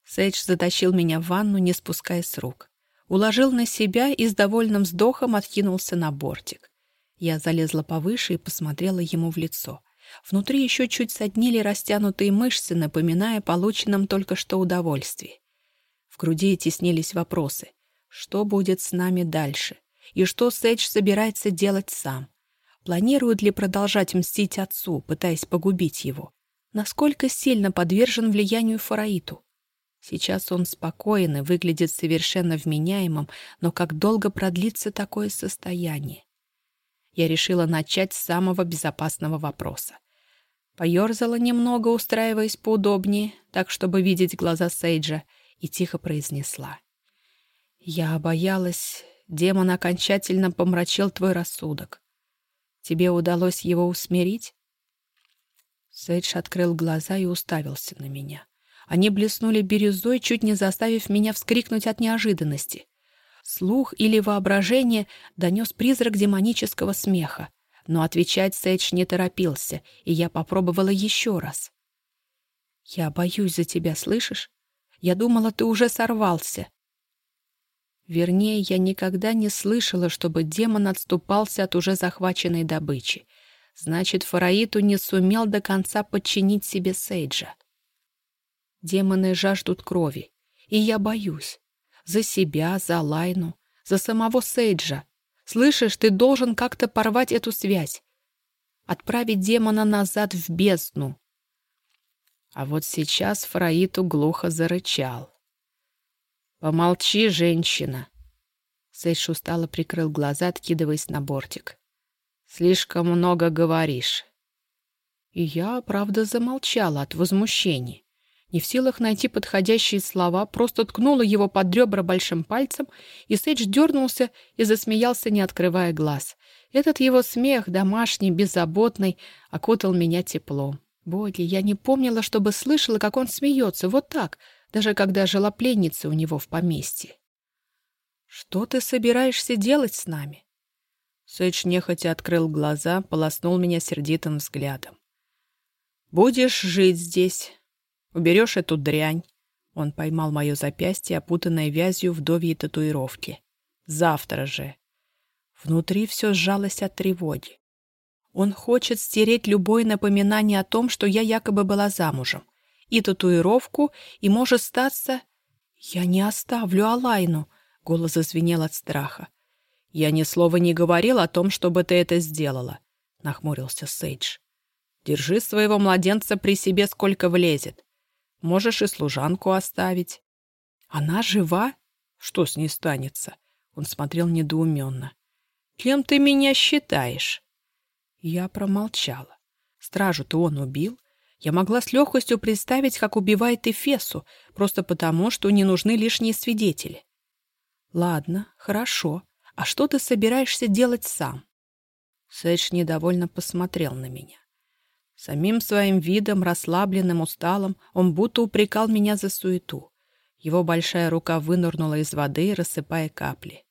[SPEAKER 1] Сейдж затащил меня в ванну, не спуская с рук. Уложил на себя и с довольным вздохом откинулся на бортик. Я залезла повыше и посмотрела ему в лицо. Внутри еще чуть соднили растянутые мышцы, напоминая полученном только что удовольствии. В груди теснились вопросы. Что будет с нами дальше? И что Сэдж собирается делать сам? Планирует ли продолжать мстить отцу, пытаясь погубить его? Насколько сильно подвержен влиянию Фараиту? Сейчас он спокоен и выглядит совершенно вменяемым, но как долго продлится такое состояние? я решила начать с самого безопасного вопроса. Поерзала немного, устраиваясь поудобнее, так, чтобы видеть глаза Сейджа, и тихо произнесла. Я боялась, демон окончательно помрачил твой рассудок. Тебе удалось его усмирить? Сейдж открыл глаза и уставился на меня. Они блеснули бирюзой, чуть не заставив меня вскрикнуть от неожиданности. Слух или воображение донес призрак демонического смеха. Но отвечать Сейдж не торопился, и я попробовала еще раз. «Я боюсь за тебя, слышишь? Я думала, ты уже сорвался». Вернее, я никогда не слышала, чтобы демон отступался от уже захваченной добычи. Значит, Фараиту не сумел до конца подчинить себе Сейджа. Демоны жаждут крови, и я боюсь. За себя, за Лайну, за самого Сейджа. Слышишь, ты должен как-то порвать эту связь. Отправить демона назад в бездну. А вот сейчас Фараиту глухо зарычал. «Помолчи, женщина!» Сейдж устало прикрыл глаза, откидываясь на бортик. «Слишком много говоришь». И я, правда, замолчала от возмущения. Не в силах найти подходящие слова, просто ткнула его под ребра большим пальцем, и Сейдж дернулся и засмеялся, не открывая глаз. Этот его смех, домашний, беззаботный, окутал меня теплом. Боги, я не помнила, чтобы слышала, как он смеется, вот так, даже когда жила пленница у него в поместье. «Что ты собираешься делать с нами?» Сэдж нехотя открыл глаза, полоснул меня сердитым взглядом. «Будешь жить здесь, Уберешь эту дрянь. Он поймал мое запястье, опутанное вязью вдовьей татуировки. Завтра же. Внутри все сжалось от тревоги. Он хочет стереть любое напоминание о том, что я якобы была замужем. И татуировку, и, может статься... «Я не оставлю Алайну», — голос зазвенел от страха. «Я ни слова не говорил о том, чтобы ты это сделала», — нахмурился Сейдж. «Держи своего младенца при себе, сколько влезет. Можешь и служанку оставить. Она жива? Что с ней станется? Он смотрел недоуменно. Кем ты меня считаешь? Я промолчала. Стражу-то он убил. Я могла с легкостью представить, как убивает Эфесу, просто потому, что не нужны лишние свидетели. Ладно, хорошо. А что ты собираешься делать сам? Сэдж недовольно посмотрел на меня. Самим своим видом, расслабленным, усталым, он будто упрекал меня за суету. Его большая рука вынырнула из воды, рассыпая капли.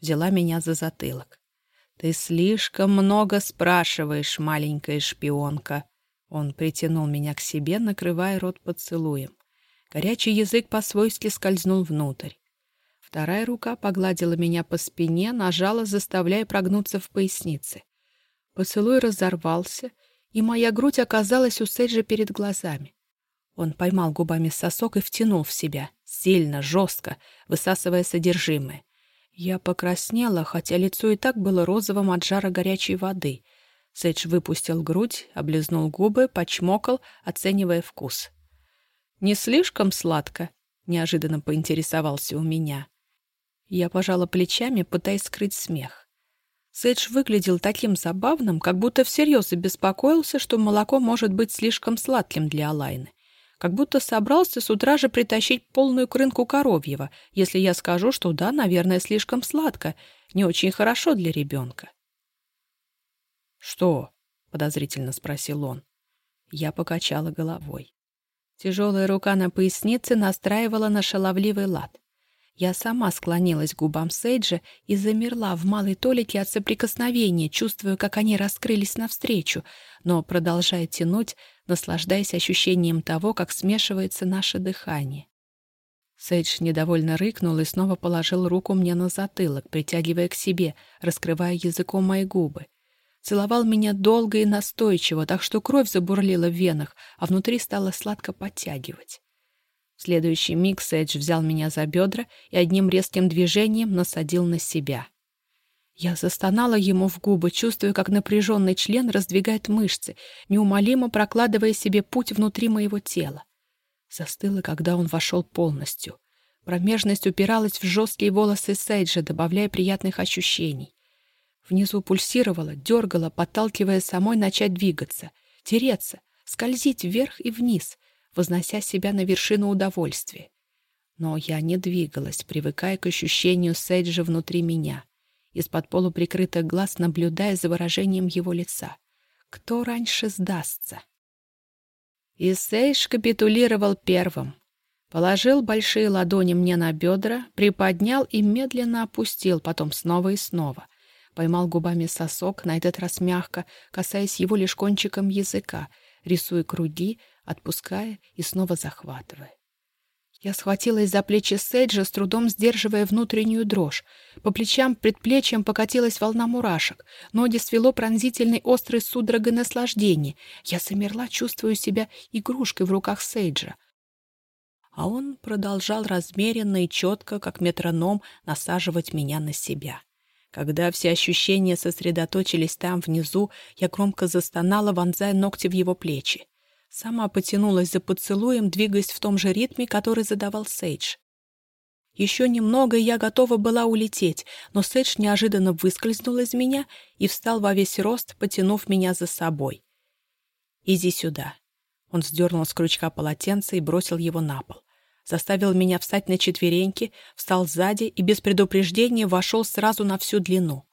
[SPEAKER 1] Взяла меня за затылок. «Ты слишком много спрашиваешь, маленькая шпионка». Он притянул меня к себе, накрывая рот поцелуем. Горячий язык по-свойски скользнул внутрь. Вторая рука погладила меня по спине, нажала, заставляя прогнуться в пояснице. Поцелуй разорвался, и моя грудь оказалась у Сейджа перед глазами. Он поймал губами сосок и втянул в себя, сильно, жестко, высасывая содержимое. Я покраснела, хотя лицо и так было розовым от жара горячей воды. Сейдж выпустил грудь, облизнул губы, почмокал, оценивая вкус. «Не слишком сладко?» — неожиданно поинтересовался у меня. Я пожала плечами, пытаясь скрыть смех. Сэдж выглядел таким забавным, как будто всерьез обеспокоился, что молоко может быть слишком сладким для Алайны. Как будто собрался с утра же притащить полную крынку коровьего, если я скажу, что да, наверное, слишком сладко, не очень хорошо для ребенка. «Что?» — подозрительно спросил он. Я покачала головой. Тяжелая рука на пояснице настраивала на шаловливый лад. Я сама склонилась к губам Сейджа и замерла в малой толике от соприкосновения, чувствуя, как они раскрылись навстречу, но продолжая тянуть, наслаждаясь ощущением того, как смешивается наше дыхание. Сейдж недовольно рыкнул и снова положил руку мне на затылок, притягивая к себе, раскрывая языком мои губы. Целовал меня долго и настойчиво, так что кровь забурлила в венах, а внутри стало сладко подтягивать. В следующий миг Сэдж взял меня за бедра и одним резким движением насадил на себя. Я застонала ему в губы, чувствуя, как напряженный член раздвигает мышцы, неумолимо прокладывая себе путь внутри моего тела. Застыла, когда он вошел полностью. Промежность упиралась в жесткие волосы Сейджа, добавляя приятных ощущений. Внизу пульсировала, дергала, подталкивая самой начать двигаться, тереться, скользить вверх и вниз, вознося себя на вершину удовольствия. Но я не двигалась, привыкая к ощущению Сейджа внутри меня, из-под полуприкрытых глаз наблюдая за выражением его лица. Кто раньше сдастся? И Сейдж капитулировал первым. Положил большие ладони мне на бедра, приподнял и медленно опустил, потом снова и снова. Поймал губами сосок, на этот раз мягко, касаясь его лишь кончиком языка, рисуя круги, отпуская и снова захватывая. Я схватилась за плечи Сейджа, с трудом сдерживая внутреннюю дрожь. По плечам, предплечьям покатилась волна мурашек. Ноги свело пронзительной острой судорогой наслаждения. Я замерла, чувствуя себя игрушкой в руках Сейджа. А он продолжал размеренно и четко, как метроном, насаживать меня на себя. Когда все ощущения сосредоточились там, внизу, я громко застонала, вонзая ногти в его плечи. Сама потянулась за поцелуем, двигаясь в том же ритме, который задавал Сейдж. Еще немного, и я готова была улететь, но Сейдж неожиданно выскользнул из меня и встал во весь рост, потянув меня за собой. «Иди сюда». Он сдернул с крючка полотенце и бросил его на пол. Заставил меня встать на четвереньки, встал сзади и без предупреждения вошел сразу на всю длину.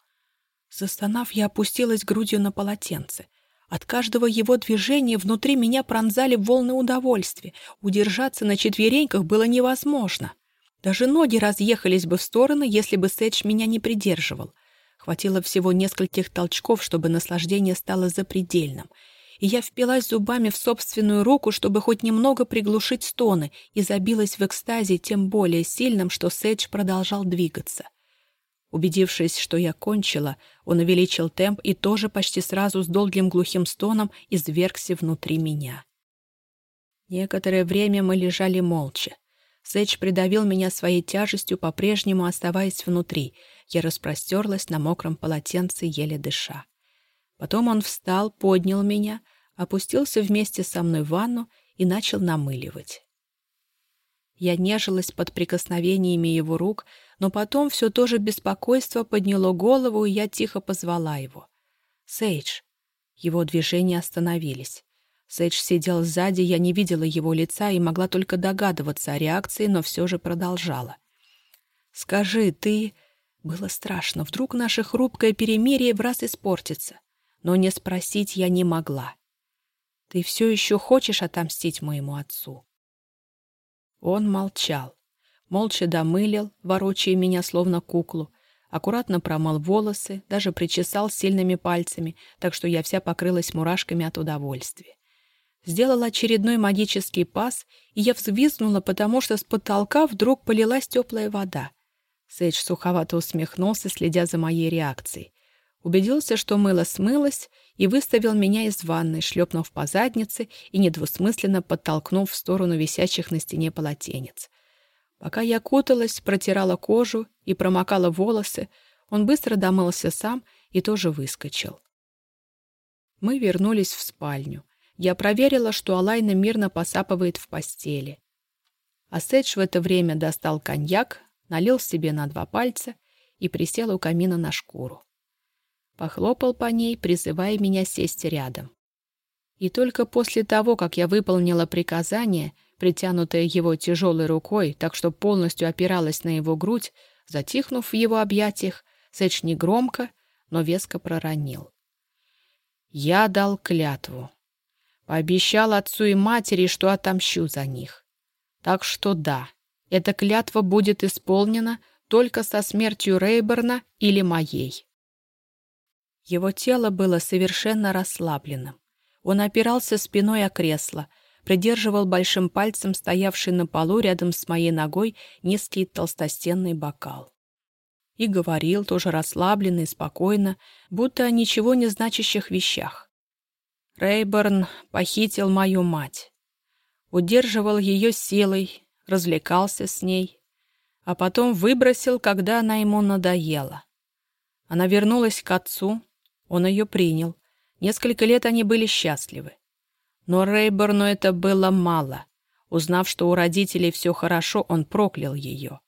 [SPEAKER 1] Застонав, я опустилась грудью на полотенце — от каждого его движения внутри меня пронзали волны удовольствия. Удержаться на четвереньках было невозможно. Даже ноги разъехались бы в стороны, если бы Сэдж меня не придерживал. Хватило всего нескольких толчков, чтобы наслаждение стало запредельным. И я впилась зубами в собственную руку, чтобы хоть немного приглушить стоны, и забилась в экстазе тем более сильным, что Сэдж продолжал двигаться. Убедившись, что я кончила, он увеличил темп и тоже почти сразу с долгим глухим стоном извергся внутри меня. Некоторое время мы лежали молча. Сэдж придавил меня своей тяжестью, по-прежнему оставаясь внутри. Я распростерлась на мокром полотенце, еле дыша. Потом он встал, поднял меня, опустился вместе со мной в ванну и начал намыливать. Я нежилась под прикосновениями его рук, но потом все то же беспокойство подняло голову, и я тихо позвала его. «Сейдж!» Его движения остановились. Сейдж сидел сзади, я не видела его лица и могла только догадываться о реакции, но все же продолжала. «Скажи, ты...» Было страшно, вдруг наше хрупкое перемирие в раз испортится. Но не спросить я не могла. «Ты все еще хочешь отомстить моему отцу?» Он молчал. Молча домылил, ворочая меня словно куклу. Аккуратно промыл волосы, даже причесал сильными пальцами, так что я вся покрылась мурашками от удовольствия. Сделал очередной магический пас, и я взвизгнула, потому что с потолка вдруг полилась теплая вода. Сейдж суховато усмехнулся, следя за моей реакцией. Убедился, что мыло смылось, и выставил меня из ванной, шлепнув по заднице и недвусмысленно подтолкнув в сторону висящих на стене полотенец. Пока я куталась, протирала кожу и промокала волосы, он быстро домылся сам и тоже выскочил. Мы вернулись в спальню. Я проверила, что Алайна мирно посапывает в постели. А Седж в это время достал коньяк, налил себе на два пальца и присел у камина на шкуру похлопал по ней, призывая меня сесть рядом. И только после того, как я выполнила приказание, притянутое его тяжелой рукой, так что полностью опиралась на его грудь, затихнув в его объятиях, Сэч негромко, но веско проронил. «Я дал клятву. Пообещал отцу и матери, что отомщу за них. Так что да, эта клятва будет исполнена только со смертью Рейберна или моей». Его тело было совершенно расслабленным. Он опирался спиной о кресло, придерживал большим пальцем стоявший на полу рядом с моей ногой низкий толстостенный бокал. И говорил тоже расслабленно и спокойно, будто о ничего не значащих вещах. Рейборн похитил мою мать. Удерживал ее силой, развлекался с ней, а потом выбросил, когда она ему надоела. Она вернулась к отцу, он ее принял. Несколько лет они были счастливы. Но Рейборну это было мало. Узнав, что у родителей все хорошо, он проклял ее.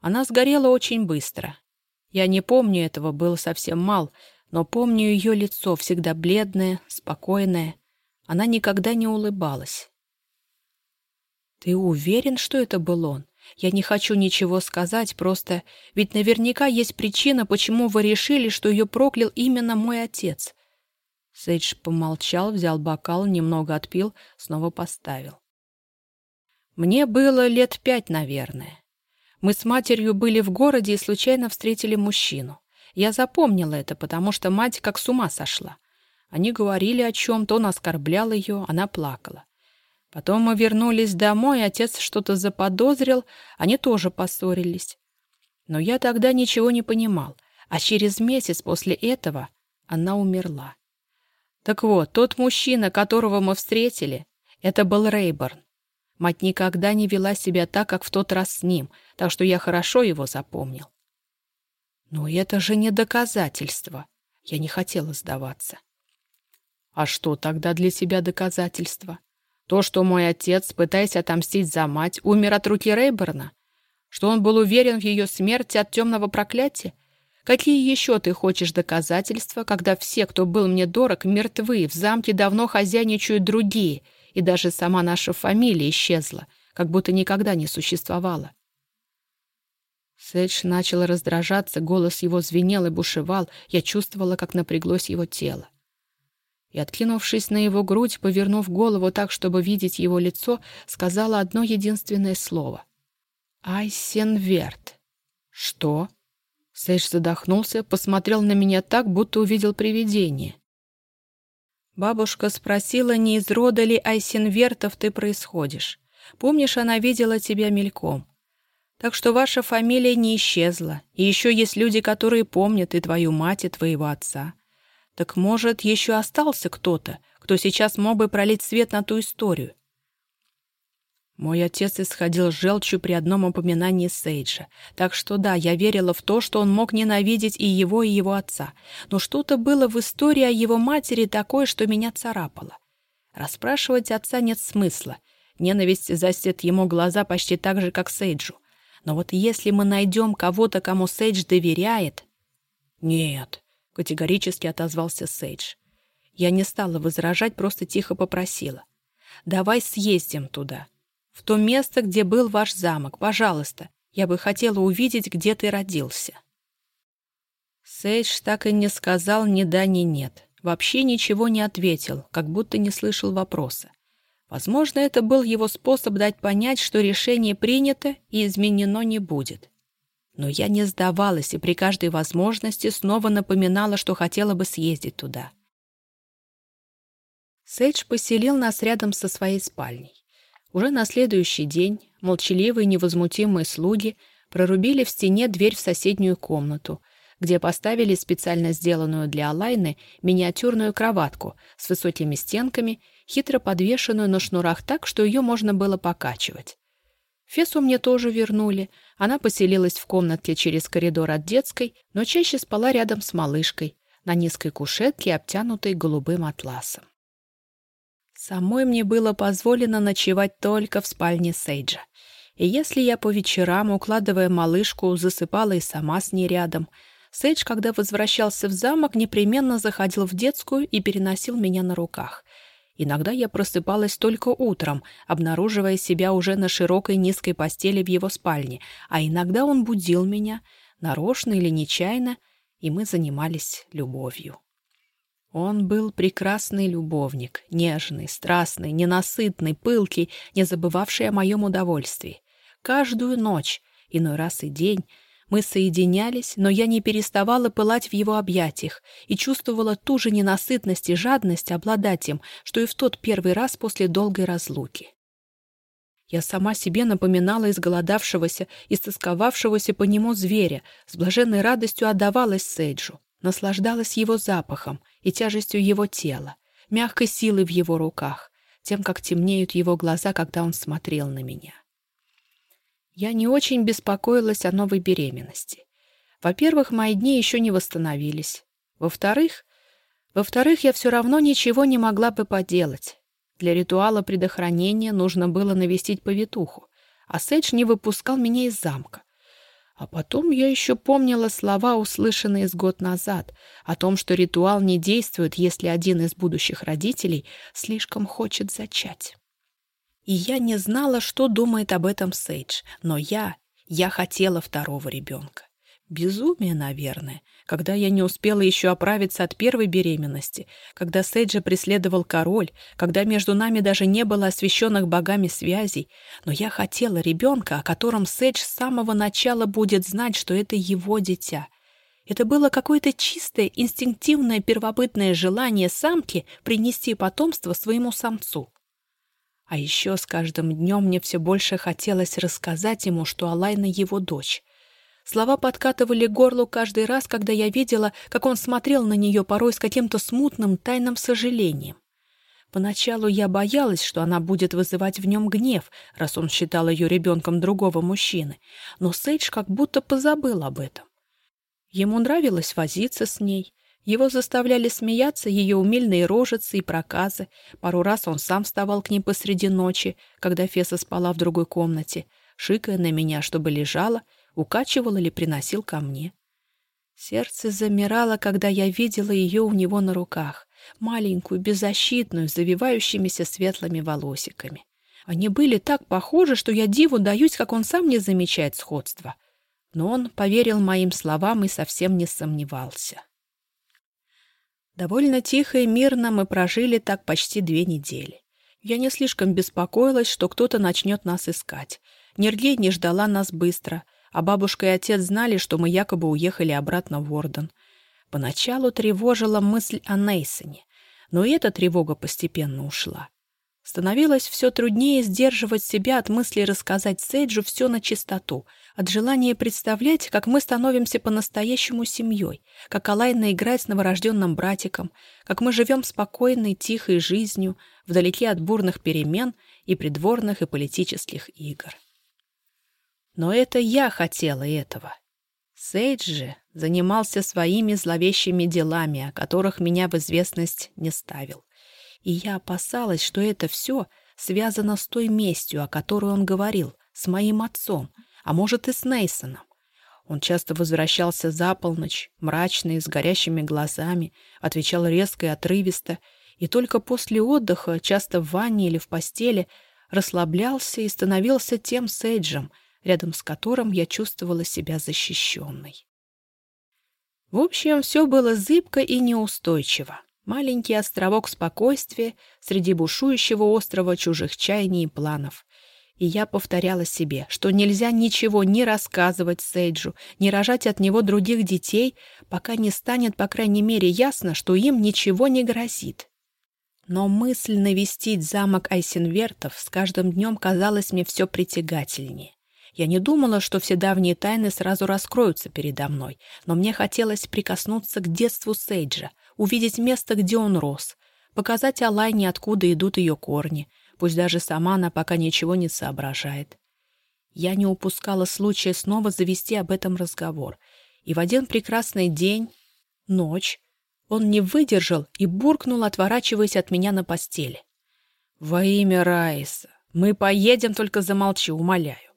[SPEAKER 1] Она сгорела очень быстро. Я не помню этого, был совсем мал, но помню ее лицо, всегда бледное, спокойное. Она никогда не улыбалась. «Ты уверен, что это был он? Я не хочу ничего сказать, просто... Ведь наверняка есть причина, почему вы решили, что ее проклял именно мой отец. Сейдж помолчал, взял бокал, немного отпил, снова поставил. Мне было лет пять, наверное. Мы с матерью были в городе и случайно встретили мужчину. Я запомнила это, потому что мать как с ума сошла. Они говорили о чем-то, он оскорблял ее, она плакала. Потом мы вернулись домой, отец что-то заподозрил, они тоже поссорились. Но я тогда ничего не понимал, а через месяц после этого она умерла. Так вот, тот мужчина, которого мы встретили, это был Рейборн. Мать никогда не вела себя так, как в тот раз с ним, так что я хорошо его запомнил. Но это же не доказательство. Я не хотела сдаваться. А что тогда для тебя доказательство? То, что мой отец, пытаясь отомстить за мать, умер от руки Рейберна? Что он был уверен в ее смерти от темного проклятия? Какие еще ты хочешь доказательства, когда все, кто был мне дорог, мертвы, в замке давно хозяйничают другие, и даже сама наша фамилия исчезла, как будто никогда не существовала? Сэдж начал раздражаться, голос его звенел и бушевал, я чувствовала, как напряглось его тело и, откинувшись на его грудь, повернув голову так, чтобы видеть его лицо, сказала одно единственное слово. «Айсенверт». «Что?» Сэйш задохнулся, посмотрел на меня так, будто увидел привидение. Бабушка спросила, не из рода ли Айсенвертов ты происходишь. Помнишь, она видела тебя мельком. Так что ваша фамилия не исчезла, и еще есть люди, которые помнят и твою мать, и твоего отца. Так может, еще остался кто-то, кто сейчас мог бы пролить свет на ту историю? Мой отец исходил желчью при одном упоминании Сейджа. Так что да, я верила в то, что он мог ненавидеть и его, и его отца. Но что-то было в истории о его матери такое, что меня царапало. Расспрашивать отца нет смысла. Ненависть застит ему глаза почти так же, как Сейджу. Но вот если мы найдем кого-то, кому Сейдж доверяет... Нет, категорически отозвался Сейдж. Я не стала возражать, просто тихо попросила. «Давай съездим туда. В то место, где был ваш замок. Пожалуйста. Я бы хотела увидеть, где ты родился». Сейдж так и не сказал ни да, ни нет. Вообще ничего не ответил, как будто не слышал вопроса. Возможно, это был его способ дать понять, что решение принято и изменено не будет. Но я не сдавалась и при каждой возможности снова напоминала, что хотела бы съездить туда. Сейдж поселил нас рядом со своей спальней. Уже на следующий день молчаливые невозмутимые слуги прорубили в стене дверь в соседнюю комнату, где поставили специально сделанную для Алайны миниатюрную кроватку с высокими стенками, хитро подвешенную на шнурах так, что ее можно было покачивать. Фесу мне тоже вернули. Она поселилась в комнатке через коридор от детской, но чаще спала рядом с малышкой, на низкой кушетке, обтянутой голубым атласом. Самой мне было позволено ночевать только в спальне Сейджа. И если я по вечерам, укладывая малышку, засыпала и сама с ней рядом, Сейдж, когда возвращался в замок, непременно заходил в детскую и переносил меня на руках — Иногда я просыпалась только утром, обнаруживая себя уже на широкой низкой постели в его спальне, а иногда он будил меня, нарочно или нечаянно, и мы занимались любовью. Он был прекрасный любовник, нежный, страстный, ненасытный, пылкий, не забывавший о моем удовольствии. Каждую ночь, иной раз и день, мы соединялись, но я не переставала пылать в его объятиях и чувствовала ту же ненасытность и жадность обладать им, что и в тот первый раз после долгой разлуки. Я сама себе напоминала изголодавшегося и стосковавшегося по нему зверя, с блаженной радостью отдавалась Сейджу, наслаждалась его запахом и тяжестью его тела, мягкой силой в его руках, тем, как темнеют его глаза, когда он смотрел на меня. Я не очень беспокоилась о новой беременности. Во-первых, мои дни еще не восстановились. Во-вторых, во-вторых, я все равно ничего не могла бы поделать. Для ритуала предохранения нужно было навестить повитуху, а Сэдж не выпускал меня из замка. А потом я еще помнила слова, услышанные с год назад, о том, что ритуал не действует, если один из будущих родителей слишком хочет зачать. И я не знала, что думает об этом Сейдж, но я, я хотела второго ребенка. Безумие, наверное, когда я не успела еще оправиться от первой беременности, когда Сейджа преследовал король, когда между нами даже не было освященных богами связей, но я хотела ребенка, о котором Сейдж с самого начала будет знать, что это его дитя. Это было какое-то чистое, инстинктивное, первобытное желание самки принести потомство своему самцу. А еще с каждым днем мне все больше хотелось рассказать ему, что Алайна его дочь — Слова подкатывали горлу каждый раз, когда я видела, как он смотрел на нее порой с каким-то смутным, тайным сожалением. Поначалу я боялась, что она будет вызывать в нем гнев, раз он считал ее ребенком другого мужчины, но Сейдж как будто позабыл об этом. Ему нравилось возиться с ней, его заставляли смеяться ее умильные рожицы и проказы. Пару раз он сам вставал к ним посреди ночи, когда Феса спала в другой комнате, шикая на меня, чтобы лежала, укачивал или приносил ко мне. Сердце замирало, когда я видела ее у него на руках, маленькую, беззащитную, завивающимися светлыми волосиками. Они были так похожи, что я диву даюсь, как он сам не замечает сходства. Но он поверил моим словам и совсем не сомневался. Довольно тихо и мирно мы прожили так почти две недели. Я не слишком беспокоилась, что кто-то начнет нас искать. Нерлей не ждала нас быстро — а бабушка и отец знали, что мы якобы уехали обратно в Орден. Поначалу тревожила мысль о Нейсоне, но и эта тревога постепенно ушла. Становилось все труднее сдерживать себя от мысли рассказать Сейджу все на чистоту, от желания представлять, как мы становимся по-настоящему семьей, как Алайна играет с новорожденным братиком, как мы живем спокойной, тихой жизнью, вдалеке от бурных перемен и придворных и политических игр. Но это я хотела этого. Сейдж же занимался своими зловещими делами, о которых меня в известность не ставил. И я опасалась, что это все связано с той местью, о которой он говорил, с моим отцом, а может и с Нейсоном. Он часто возвращался за полночь, мрачный, с горящими глазами, отвечал резко и отрывисто, и только после отдыха, часто в ванне или в постели, расслаблялся и становился тем Сейджем — рядом с которым я чувствовала себя защищенной. В общем, все было зыбко и неустойчиво. Маленький островок спокойствия среди бушующего острова чужих чаяний и планов. И я повторяла себе, что нельзя ничего не рассказывать Сейджу, не рожать от него других детей, пока не станет, по крайней мере, ясно, что им ничего не грозит. Но мысль навестить замок Айсенвертов с каждым днем казалась мне все притягательнее. Я не думала, что все давние тайны сразу раскроются передо мной, но мне хотелось прикоснуться к детству Сейджа, увидеть место, где он рос, показать Алайне, откуда идут ее корни, пусть даже сама она пока ничего не соображает. Я не упускала случая снова завести об этом разговор, и в один прекрасный день, ночь, он не выдержал и буркнул, отворачиваясь от меня на постели. «Во имя Раиса! Мы поедем, только замолчи, умоляю.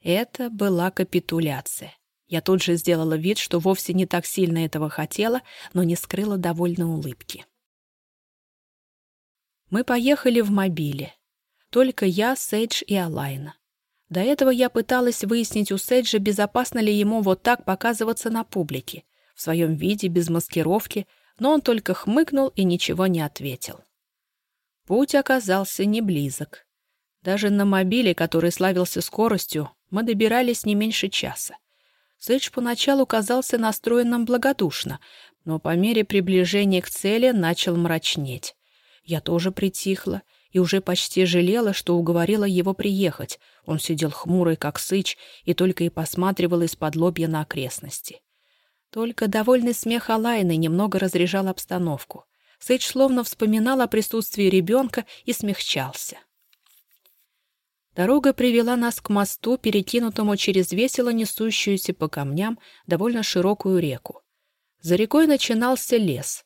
[SPEAKER 1] Это была капитуляция. Я тут же сделала вид, что вовсе не так сильно этого хотела, но не скрыла довольной улыбки. Мы поехали в мобиле. Только я, Сейдж и Алайна. До этого я пыталась выяснить у Сейджа, безопасно ли ему вот так показываться на публике, в своем виде, без маскировки, но он только хмыкнул и ничего не ответил. Путь оказался не близок. Даже на мобиле, который славился скоростью, мы добирались не меньше часа. Сэдж поначалу казался настроенным благодушно, но по мере приближения к цели начал мрачнеть. Я тоже притихла и уже почти жалела, что уговорила его приехать. Он сидел хмурый, как сыч, и только и посматривал из-под лобья на окрестности. Только довольный смех Алайны немного разряжал обстановку. Сэдж словно вспоминал о присутствии ребенка и смягчался. Дорога привела нас к мосту, перекинутому через весело несущуюся по камням довольно широкую реку. За рекой начинался лес,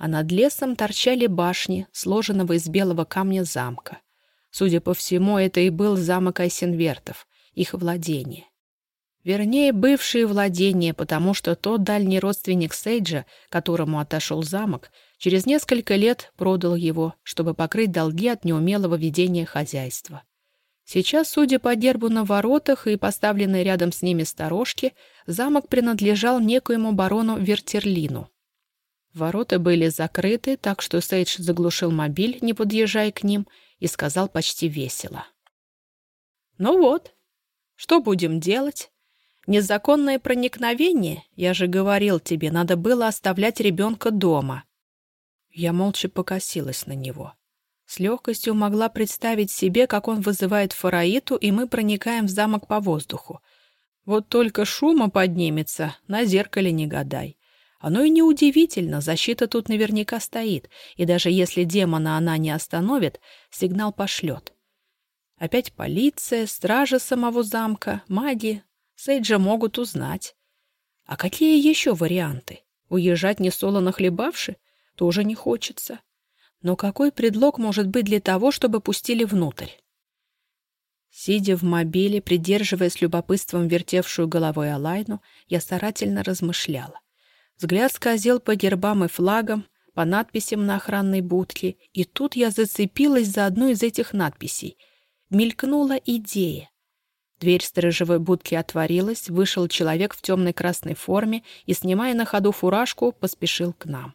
[SPEAKER 1] а над лесом торчали башни, сложенного из белого камня замка. Судя по всему, это и был замок Айсенвертов, их владение. Вернее, бывшие владения, потому что тот дальний родственник Сейджа, которому отошел замок, через несколько лет продал его, чтобы покрыть долги от неумелого ведения хозяйства. Сейчас, судя по гербу на воротах и поставленной рядом с ними сторожке, замок принадлежал некоему барону Вертерлину. Ворота были закрыты, так что Сейдж заглушил мобиль, не подъезжая к ним, и сказал почти весело. «Ну вот, что будем делать? Незаконное проникновение? Я же говорил тебе, надо было оставлять ребенка дома». Я молча покосилась на него. С легкостью могла представить себе, как он вызывает фараиту, и мы проникаем в замок по воздуху. Вот только шума поднимется, на зеркале не гадай. Оно и неудивительно, защита тут наверняка стоит, и даже если демона она не остановит, сигнал пошлет. Опять полиция, стража самого замка, маги. Сейджа могут узнать. А какие еще варианты? Уезжать несолоно хлебавши? Тоже не хочется. Но какой предлог может быть для того, чтобы пустили внутрь? Сидя в мобиле, придерживая с любопытством вертевшую головой Алайну, я старательно размышляла. Взгляд скользил по гербам и флагам, по надписям на охранной будке, и тут я зацепилась за одну из этих надписей. Мелькнула идея. Дверь сторожевой будки отворилась, вышел человек в темной красной форме и, снимая на ходу фуражку, поспешил к нам.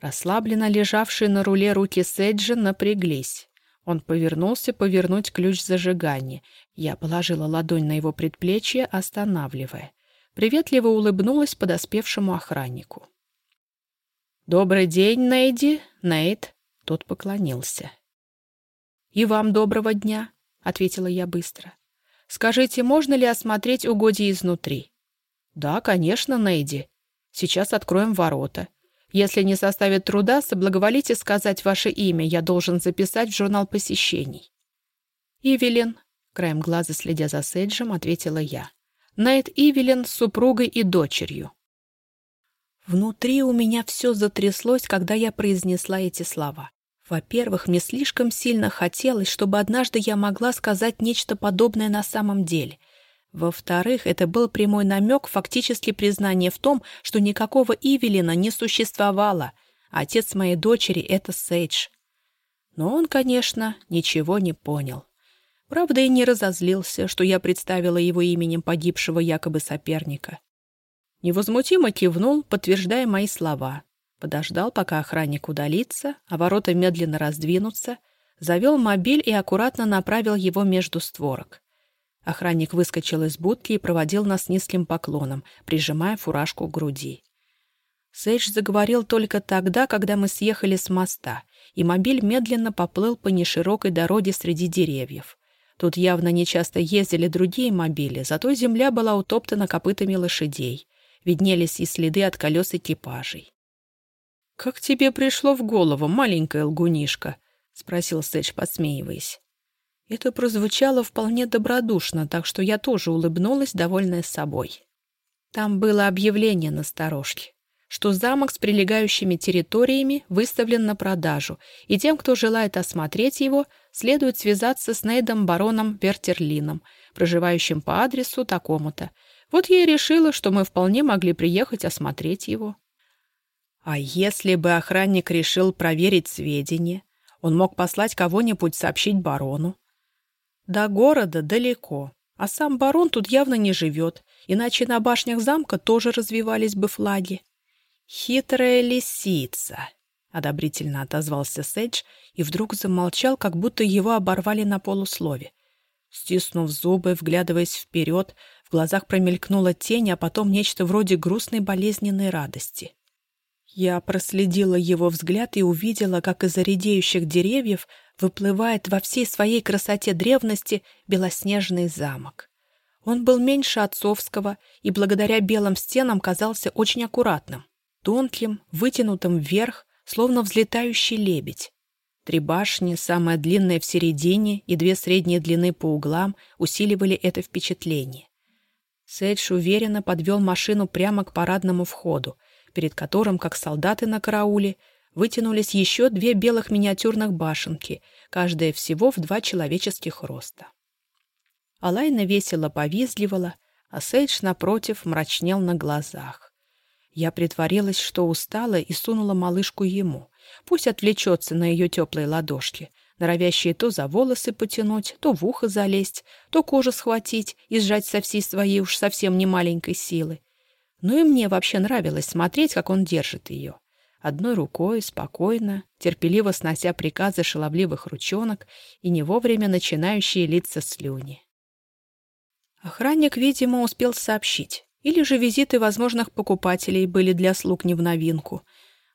[SPEAKER 1] Расслабленно лежавшие на руле руки Седжа напряглись. Он повернулся повернуть ключ зажигания. Я положила ладонь на его предплечье, останавливая. Приветливо улыбнулась подоспевшему охраннику. «Добрый день, Нейди!» «Нейт!» Тот поклонился. «И вам доброго дня!» — ответила я быстро. «Скажите, можно ли осмотреть угодья изнутри?» «Да, конечно, Нейди. Сейчас откроем ворота. Если не составит труда, соблаговолите сказать ваше имя, я должен записать в журнал посещений». «Ивелин», — краем глаза следя за Сейджем, ответила я. «Найт Ивелин с супругой и дочерью». Внутри у меня все затряслось, когда я произнесла эти слова. Во-первых, мне слишком сильно хотелось, чтобы однажды я могла сказать нечто подобное на самом деле. Во-вторых, это был прямой намек, фактически признание в том, что никакого Ивелина не существовало. Отец моей дочери — это Сейдж. Но он, конечно, ничего не понял. Правда, и не разозлился, что я представила его именем погибшего якобы соперника. Невозмутимо кивнул, подтверждая мои слова. Подождал, пока охранник удалится, а ворота медленно раздвинутся, завел мобиль и аккуратно направил его между створок. Охранник выскочил из будки и проводил нас низким поклоном, прижимая фуражку к груди. Сейдж заговорил только тогда, когда мы съехали с моста, и мобиль медленно поплыл по неширокой дороге среди деревьев. Тут явно нечасто ездили другие мобили, зато земля была утоптана копытами лошадей. Виднелись и следы от колес экипажей. «Как тебе пришло в голову, маленькая лгунишка?» — спросил Сэдж, подсмеиваясь. Это прозвучало вполне добродушно, так что я тоже улыбнулась, довольная собой. Там было объявление на сторожке, что замок с прилегающими территориями выставлен на продажу, и тем, кто желает осмотреть его, следует связаться с Нейдом бароном Вертерлином, проживающим по адресу такому-то. Вот я и решила, что мы вполне могли приехать осмотреть его. А если бы охранник решил проверить сведения, он мог послать кого-нибудь сообщить барону. До города далеко, а сам барон тут явно не живет, иначе на башнях замка тоже развивались бы флаги. «Хитрая лисица», — одобрительно отозвался Сэдж и вдруг замолчал, как будто его оборвали на полуслове. Стиснув зубы, вглядываясь вперед, в глазах промелькнула тень, а потом нечто вроде грустной болезненной радости. Я проследила его взгляд и увидела, как из-за редеющих деревьев выплывает во всей своей красоте древности белоснежный замок. Он был меньше отцовского и благодаря белым стенам казался очень аккуратным, тонким, вытянутым вверх, словно взлетающий лебедь. Три башни, самая длинная в середине и две средние длины по углам, усиливали это впечатление. Сэдж уверенно подвел машину прямо к парадному входу, перед которым, как солдаты на карауле, вытянулись еще две белых миниатюрных башенки, каждая всего в два человеческих роста. Алайна весело повизгивала, а Сейдж, напротив, мрачнел на глазах. Я притворилась, что устала, и сунула малышку ему. Пусть отвлечется на ее теплые ладошки, норовящие то за волосы потянуть, то в ухо залезть, то кожу схватить и сжать со всей своей уж совсем не маленькой силы. Ну и мне вообще нравилось смотреть, как он держит ее. Одной рукой, спокойно, терпеливо снося приказы шаловливых ручонок и не вовремя начинающие литься слюни. Охранник, видимо, успел сообщить. Или же визиты возможных покупателей были для слуг не в новинку.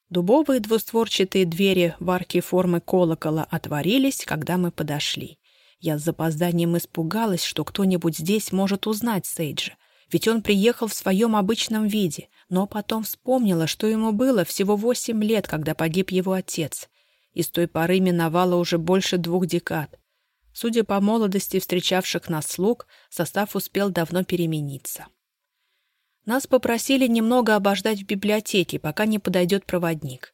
[SPEAKER 1] Дубовые двустворчатые двери в арке формы колокола отворились, когда мы подошли. Я с запозданием испугалась, что кто-нибудь здесь может узнать Сейджа, ведь он приехал в своем обычном виде, но потом вспомнила, что ему было всего восемь лет, когда погиб его отец, и с той поры миновало уже больше двух декад. Судя по молодости встречавших нас слуг, состав успел давно перемениться. Нас попросили немного обождать в библиотеке, пока не подойдет проводник.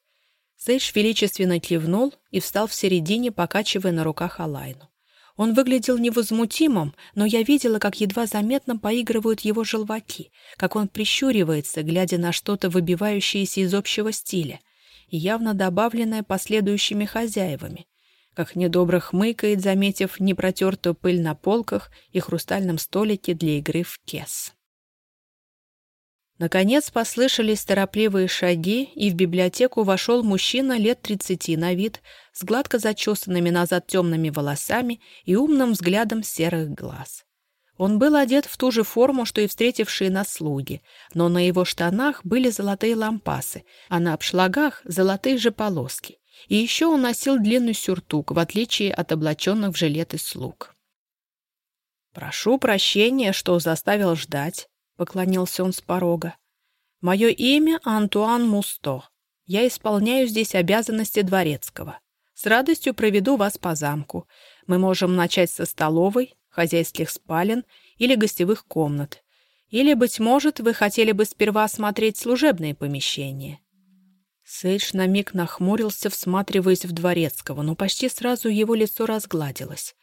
[SPEAKER 1] Сейш величественно кивнул и встал в середине, покачивая на руках Алайну. Он выглядел невозмутимым, но я видела, как едва заметно поигрывают его желваки, как он прищуривается, глядя на что-то выбивающееся из общего стиля, и явно добавленное последующими хозяевами, как недобро хмыкает, заметив непротертую пыль на полках и хрустальном столике для игры в кес. Наконец послышались торопливые шаги, и в библиотеку вошел мужчина лет тридцати на вид, с гладко зачесанными назад темными волосами и умным взглядом серых глаз. Он был одет в ту же форму, что и встретившие нас слуги, но на его штанах были золотые лампасы, а на обшлагах — золотые же полоски. И еще он носил длинный сюртук, в отличие от облаченных в жилеты слуг. «Прошу прощения, что заставил ждать», поклонился он с порога. «Мое имя Антуан Мусто. Я исполняю здесь обязанности дворецкого. С радостью проведу вас по замку. Мы можем начать со столовой, хозяйских спален или гостевых комнат. Или, быть может, вы хотели бы сперва осмотреть служебные помещения». Сейдж на миг нахмурился, всматриваясь в дворецкого, но почти сразу его лицо разгладилось.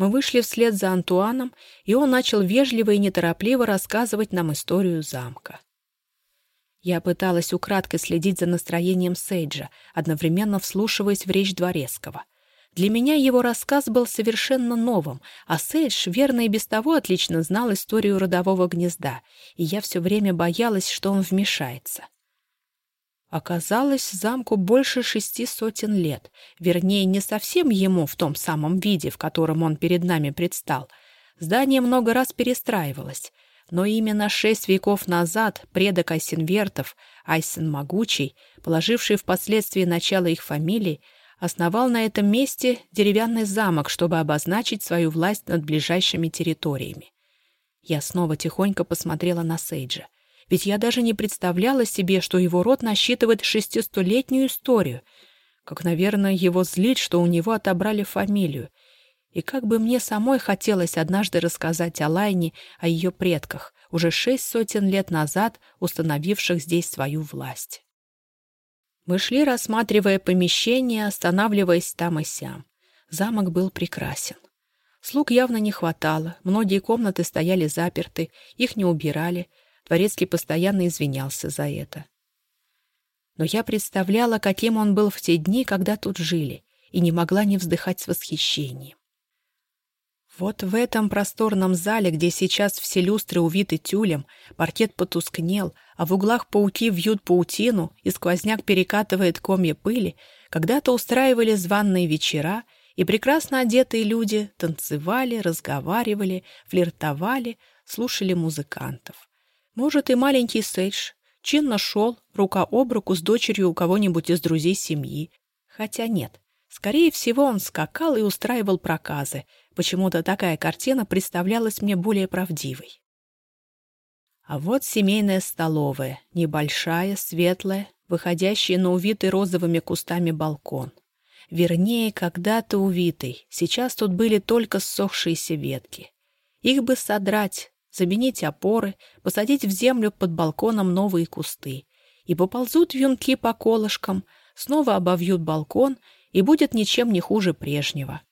[SPEAKER 1] Мы вышли вслед за Антуаном, и он начал вежливо и неторопливо рассказывать нам историю замка. Я пыталась украдкой следить за настроением Сейджа, одновременно вслушиваясь в речь Дворецкого. Для меня его рассказ был совершенно новым, а Сейдж верно и без того отлично знал историю родового гнезда, и я все время боялась, что он вмешается. Оказалось, замку больше шести сотен лет, вернее, не совсем ему в том самом виде, в котором он перед нами предстал. Здание много раз перестраивалось, но именно шесть веков назад предок Айсенвертов, Айсен Могучий, положивший впоследствии начало их фамилии, основал на этом месте деревянный замок, чтобы обозначить свою власть над ближайшими территориями. Я снова тихонько посмотрела на Сейджа — ведь я даже не представляла себе, что его род насчитывает шестистолетнюю историю. Как, наверное, его злит, что у него отобрали фамилию. И как бы мне самой хотелось однажды рассказать о Лайне, о ее предках, уже шесть сотен лет назад установивших здесь свою власть. Мы шли, рассматривая помещение, останавливаясь там и сям. Замок был прекрасен. Слуг явно не хватало, многие комнаты стояли заперты, их не убирали, Дворецкий постоянно извинялся за это. Но я представляла, каким он был в те дни, когда тут жили, и не могла не вздыхать с восхищением. Вот в этом просторном зале, где сейчас все люстры увиты тюлем, паркет потускнел, а в углах пауки вьют паутину и сквозняк перекатывает комья пыли, когда-то устраивали званные вечера, и прекрасно одетые люди танцевали, разговаривали, флиртовали, слушали музыкантов. Может, и маленький Сейдж чинно шел рука об руку с дочерью у кого-нибудь из друзей семьи. Хотя нет, скорее всего, он скакал и устраивал проказы. Почему-то такая картина представлялась мне более правдивой. А вот семейная столовая, небольшая, светлая, выходящая на увитый розовыми кустами балкон. Вернее, когда-то увитый, сейчас тут были только ссохшиеся ветки. Их бы содрать, заменить опоры, посадить в землю под балконом новые кусты. И поползут вьюнки по колышкам, снова обовьют балкон, и будет ничем не хуже прежнего.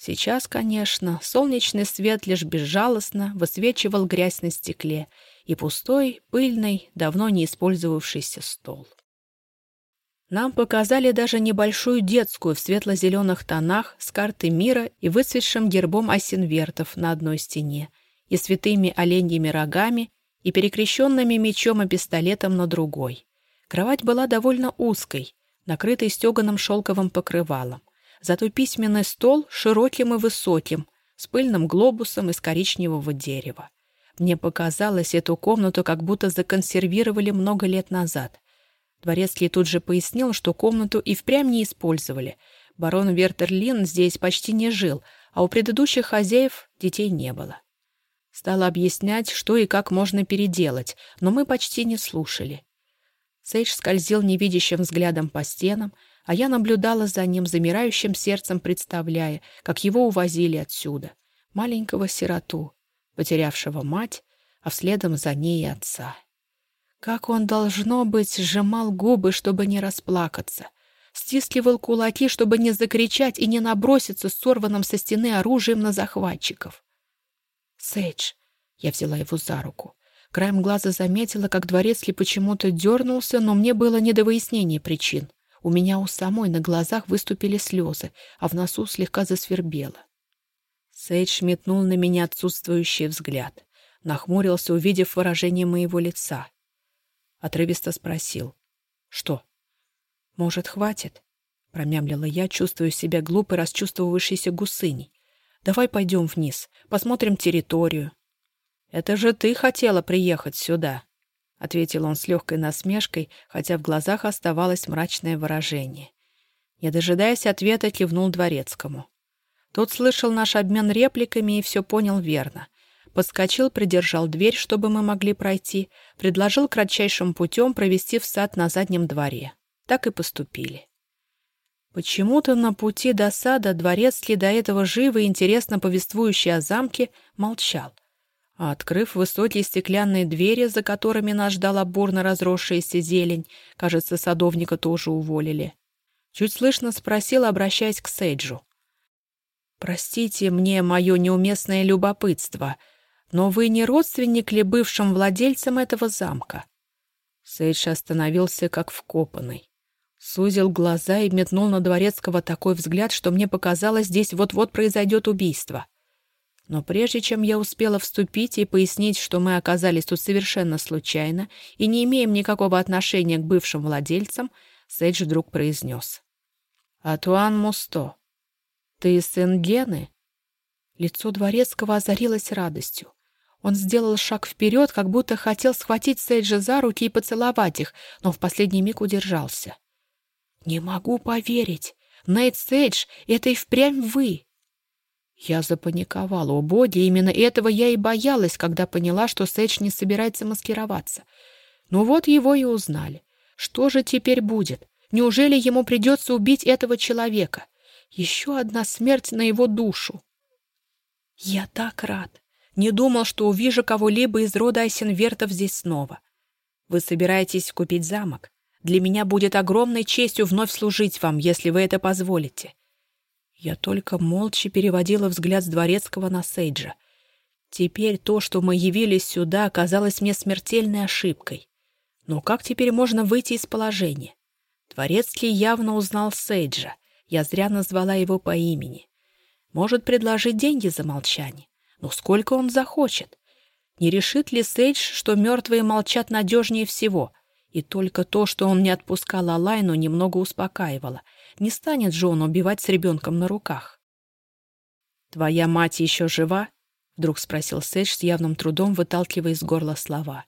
[SPEAKER 1] Сейчас, конечно, солнечный свет лишь безжалостно высвечивал грязь на стекле и пустой, пыльный, давно не использовавшийся стол. Нам показали даже небольшую детскую в светло-зеленых тонах с карты мира и выцветшим гербом осинвертов на одной стене и святыми оленьими рогами и перекрещенными мечом и пистолетом на другой. Кровать была довольно узкой, накрытой стеганым шелковым покрывалом. Зато письменный стол широким и высоким, с пыльным глобусом из коричневого дерева. Мне показалось, эту комнату как будто законсервировали много лет назад. Дворецкий тут же пояснил, что комнату и впрямь не использовали. Барон Вертерлин здесь почти не жил, а у предыдущих хозяев детей не было. Стала объяснять, что и как можно переделать, но мы почти не слушали. Сейдж скользил невидящим взглядом по стенам, а я наблюдала за ним замирающим сердцем, представляя, как его увозили отсюда, маленького сироту, потерявшего мать, а вследом за ней и отца. Как он, должно быть, сжимал губы, чтобы не расплакаться, стискивал кулаки, чтобы не закричать и не наброситься с сорванным со стены оружием на захватчиков. «Сейдж!» — я взяла его за руку. Краем глаза заметила, как дворецкий почему-то дернулся, но мне было не до выяснения причин. У меня у самой на глазах выступили слезы, а в носу слегка засвербело. Сейдж метнул на меня отсутствующий взгляд. Нахмурился, увидев выражение моего лица. Отрывисто спросил. «Что?» «Может, хватит?» Промямлила я, чувствуя себя глупой, расчувствовавшейся гусыней. «Давай пойдем вниз, посмотрим территорию». «Это же ты хотела приехать сюда», — ответил он с легкой насмешкой, хотя в глазах оставалось мрачное выражение. Не дожидаясь ответа, кивнул дворецкому. Тот слышал наш обмен репликами и все понял верно. Подскочил, придержал дверь, чтобы мы могли пройти, предложил кратчайшим путем провести в сад на заднем дворе. Так и поступили. Почему-то на пути до сада дворецкий, до этого живо и интересно повествующий о замке, молчал — а открыв высокие стеклянные двери, за которыми нас ждала бурно разросшаяся зелень, кажется, садовника тоже уволили. Чуть слышно спросил, обращаясь к Сейджу. «Простите мне мое неуместное любопытство, но вы не родственник ли бывшим владельцам этого замка?» Сейдж остановился как вкопанный. Сузил глаза и метнул на Дворецкого такой взгляд, что мне показалось, здесь вот-вот произойдет убийство. Но прежде чем я успела вступить и пояснить, что мы оказались тут совершенно случайно и не имеем никакого отношения к бывшим владельцам, Сейдж вдруг произнес. «Атуан Мусто, ты сын Гены?» Лицо Дворецкого озарилось радостью. Он сделал шаг вперед, как будто хотел схватить Сейджа за руки и поцеловать их, но в последний миг удержался. «Не могу поверить! Нейт Сейдж, это и впрямь вы!» Я запаниковала. О, боги, именно этого я и боялась, когда поняла, что Сэдж не собирается маскироваться. Ну вот его и узнали. Что же теперь будет? Неужели ему придется убить этого человека? Еще одна смерть на его душу. Я так рад. Не думал, что увижу кого-либо из рода Айсенвертов здесь снова. Вы собираетесь купить замок? Для меня будет огромной честью вновь служить вам, если вы это позволите. Я только молча переводила взгляд с Дворецкого на Сейджа. Теперь то, что мы явились сюда, оказалось мне смертельной ошибкой. Но как теперь можно выйти из положения? Дворецкий явно узнал Сейджа. Я зря назвала его по имени. Может предложить деньги за молчание. Но сколько он захочет? Не решит ли Сейдж, что мертвые молчат надежнее всего? И только то, что он не отпускал Алайну, немного успокаивало — не станет же он убивать с ребенком на руках. «Твоя мать еще жива?» — вдруг спросил Сэдж с явным трудом, выталкивая из горла слова.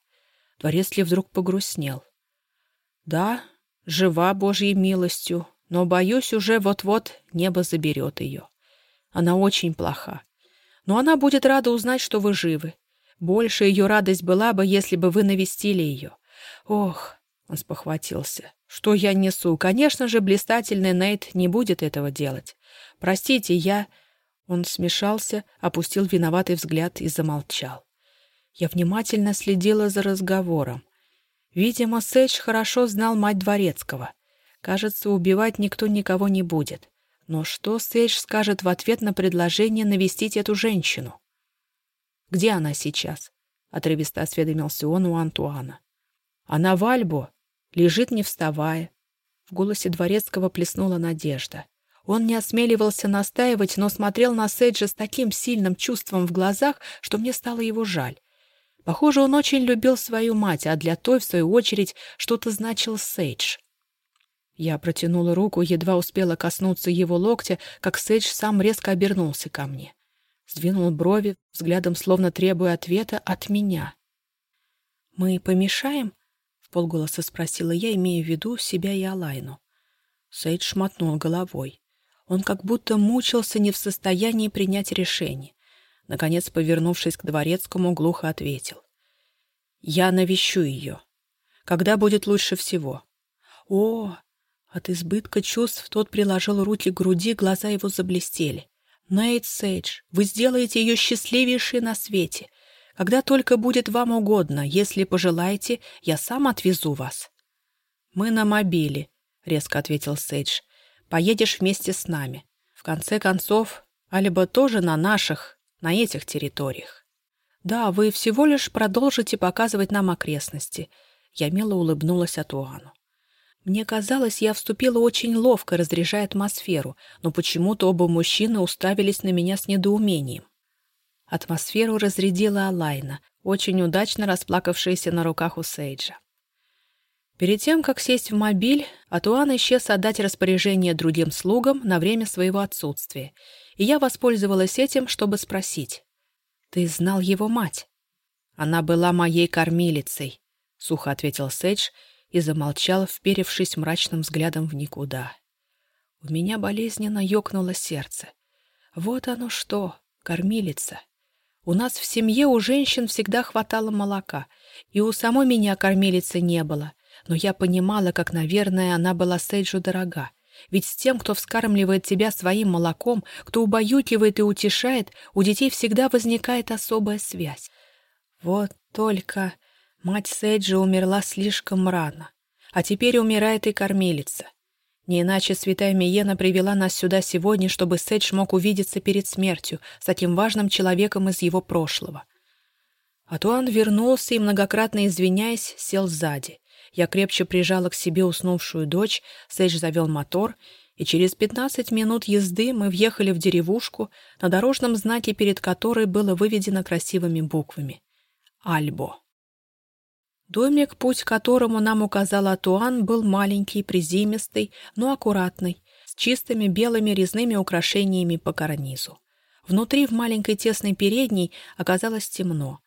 [SPEAKER 1] Дворецкий вдруг погрустнел. «Да, жива Божьей милостью, но, боюсь, уже вот-вот небо заберет ее. Она очень плоха. Но она будет рада узнать, что вы живы. Больше ее радость была бы, если бы вы навестили ее. Ох, он спохватился. «Что я несу? Конечно же, блистательный Нейт не будет этого делать. Простите, я...» Он смешался, опустил виноватый взгляд и замолчал. Я внимательно следила за разговором. Видимо, Сэдж хорошо знал мать Дворецкого. Кажется, убивать никто никого не будет. Но что Сейдж скажет в ответ на предложение навестить эту женщину? «Где она сейчас?» — отрывисто осведомился он у Антуана. «Она в Альбо, лежит не вставая». В голосе Дворецкого плеснула надежда. Он не осмеливался настаивать, но смотрел на Сейджа с таким сильным чувством в глазах, что мне стало его жаль. Похоже, он очень любил свою мать, а для той, в свою очередь, что-то значил Сейдж. Я протянула руку, едва успела коснуться его локтя, как Сейдж сам резко обернулся ко мне. Сдвинул брови, взглядом словно требуя ответа от меня. «Мы помешаем?» — в полголоса спросила я, имея в виду себя и Алайну. Сейдж шмотнул головой. Он как будто мучился не в состоянии принять решение. Наконец, повернувшись к дворецкому, глухо ответил. «Я навещу ее. Когда будет лучше всего?» «О!» От избытка чувств тот приложил руки к груди, глаза его заблестели. «Нейт Сейдж, вы сделаете ее счастливейшей на свете. Когда только будет вам угодно, если пожелаете, я сам отвезу вас». «Мы на мобиле», — резко ответил Сейдж. Поедешь вместе с нами. В конце концов, Альба тоже на наших, на этих территориях. Да, вы всего лишь продолжите показывать нам окрестности. Я мило улыбнулась Атуану. Мне казалось, я вступила очень ловко, разряжая атмосферу, но почему-то оба мужчины уставились на меня с недоумением. Атмосферу разрядила Алайна, очень удачно расплакавшаяся на руках у Сейджа. Перед тем, как сесть в мобиль, Атуан исчез отдать распоряжение другим слугам на время своего отсутствия, и я воспользовалась этим, чтобы спросить. «Ты знал его мать?» «Она была моей кормилицей», — сухо ответил Сейдж и замолчал, вперевшись мрачным взглядом в никуда. У меня болезненно ёкнуло сердце. Вот оно что, кормилица. У нас в семье у женщин всегда хватало молока, и у самой меня кормилицы не было, но я понимала, как, наверное, она была Сейджу дорога. Ведь с тем, кто вскармливает тебя своим молоком, кто убаюкивает и утешает, у детей всегда возникает особая связь. Вот только мать Сейджа умерла слишком рано, а теперь умирает и кормилица. Не иначе святая Миена привела нас сюда сегодня, чтобы Сейдж мог увидеться перед смертью с таким важным человеком из его прошлого. Атуан вернулся и, многократно извиняясь, сел сзади. Я крепче прижала к себе уснувшую дочь, Сейдж завел мотор, и через пятнадцать минут езды мы въехали в деревушку, на дорожном знаке перед которой было выведено красивыми буквами «Альбо». Домик, путь к которому нам указал Атуан, был маленький, приземистый, но аккуратный, с чистыми белыми резными украшениями по карнизу. Внутри, в маленькой тесной передней, оказалось темно.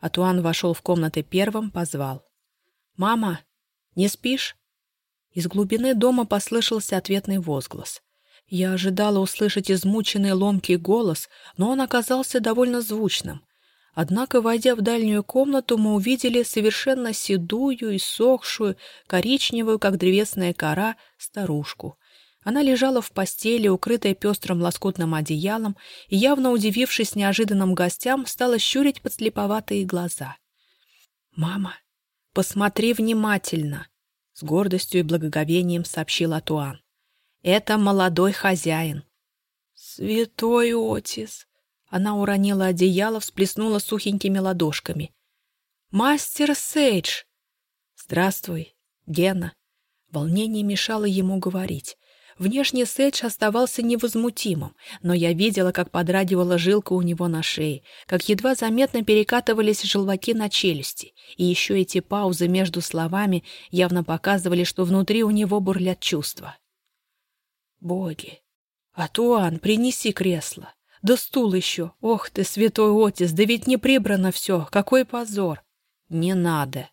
[SPEAKER 1] Атуан вошел в комнаты первым, позвал. «Мама, не спишь?» Из глубины дома послышался ответный возглас. Я ожидала услышать измученный ломкий голос, но он оказался довольно звучным. Однако, войдя в дальнюю комнату, мы увидели совершенно седую, иссохшую, коричневую, как древесная кора, старушку. Она лежала в постели, укрытая пестрым лоскутным одеялом, и, явно удивившись неожиданным гостям, стала щурить подслеповатые глаза. «Мама, «Посмотри внимательно», — с гордостью и благоговением сообщил Атуан. «Это молодой хозяин». «Святой Отис!» Она уронила одеяло, всплеснула сухенькими ладошками. «Мастер Сейдж!» «Здравствуй, Гена!» Волнение мешало ему говорить. Внешне Сэдж оставался невозмутимым, но я видела, как подрагивала жилка у него на шее, как едва заметно перекатывались желваки на челюсти, и еще эти паузы между словами явно показывали, что внутри у него бурлят чувства. «Боги! Атуан, принеси кресло! Да стул еще! Ох ты, святой Отис, да ведь не прибрано все! Какой позор!» «Не надо!»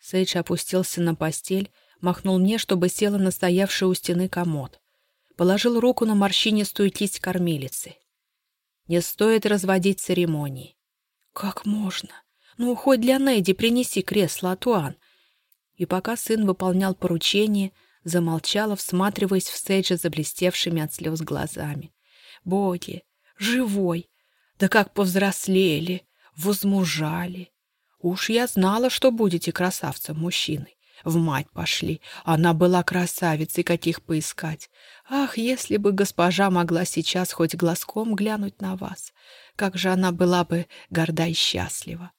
[SPEAKER 1] Сейдж опустился на постель, махнул мне, чтобы села на стоявший у стены комод положил руку на морщинистую кисть кормилицы. Не стоит разводить церемонии. Как можно? Ну, хоть для Нейди принеси кресло, Атуан. И пока сын выполнял поручение, замолчала, всматриваясь в Сейджа заблестевшими от слез глазами. Боги, живой! Да как повзрослели, возмужали! Уж я знала, что будете красавцем-мужчиной. В мать пошли. Она была красавицей, каких поискать. Ах, если бы госпожа могла сейчас хоть глазком глянуть на вас, как же она была бы горда и счастлива.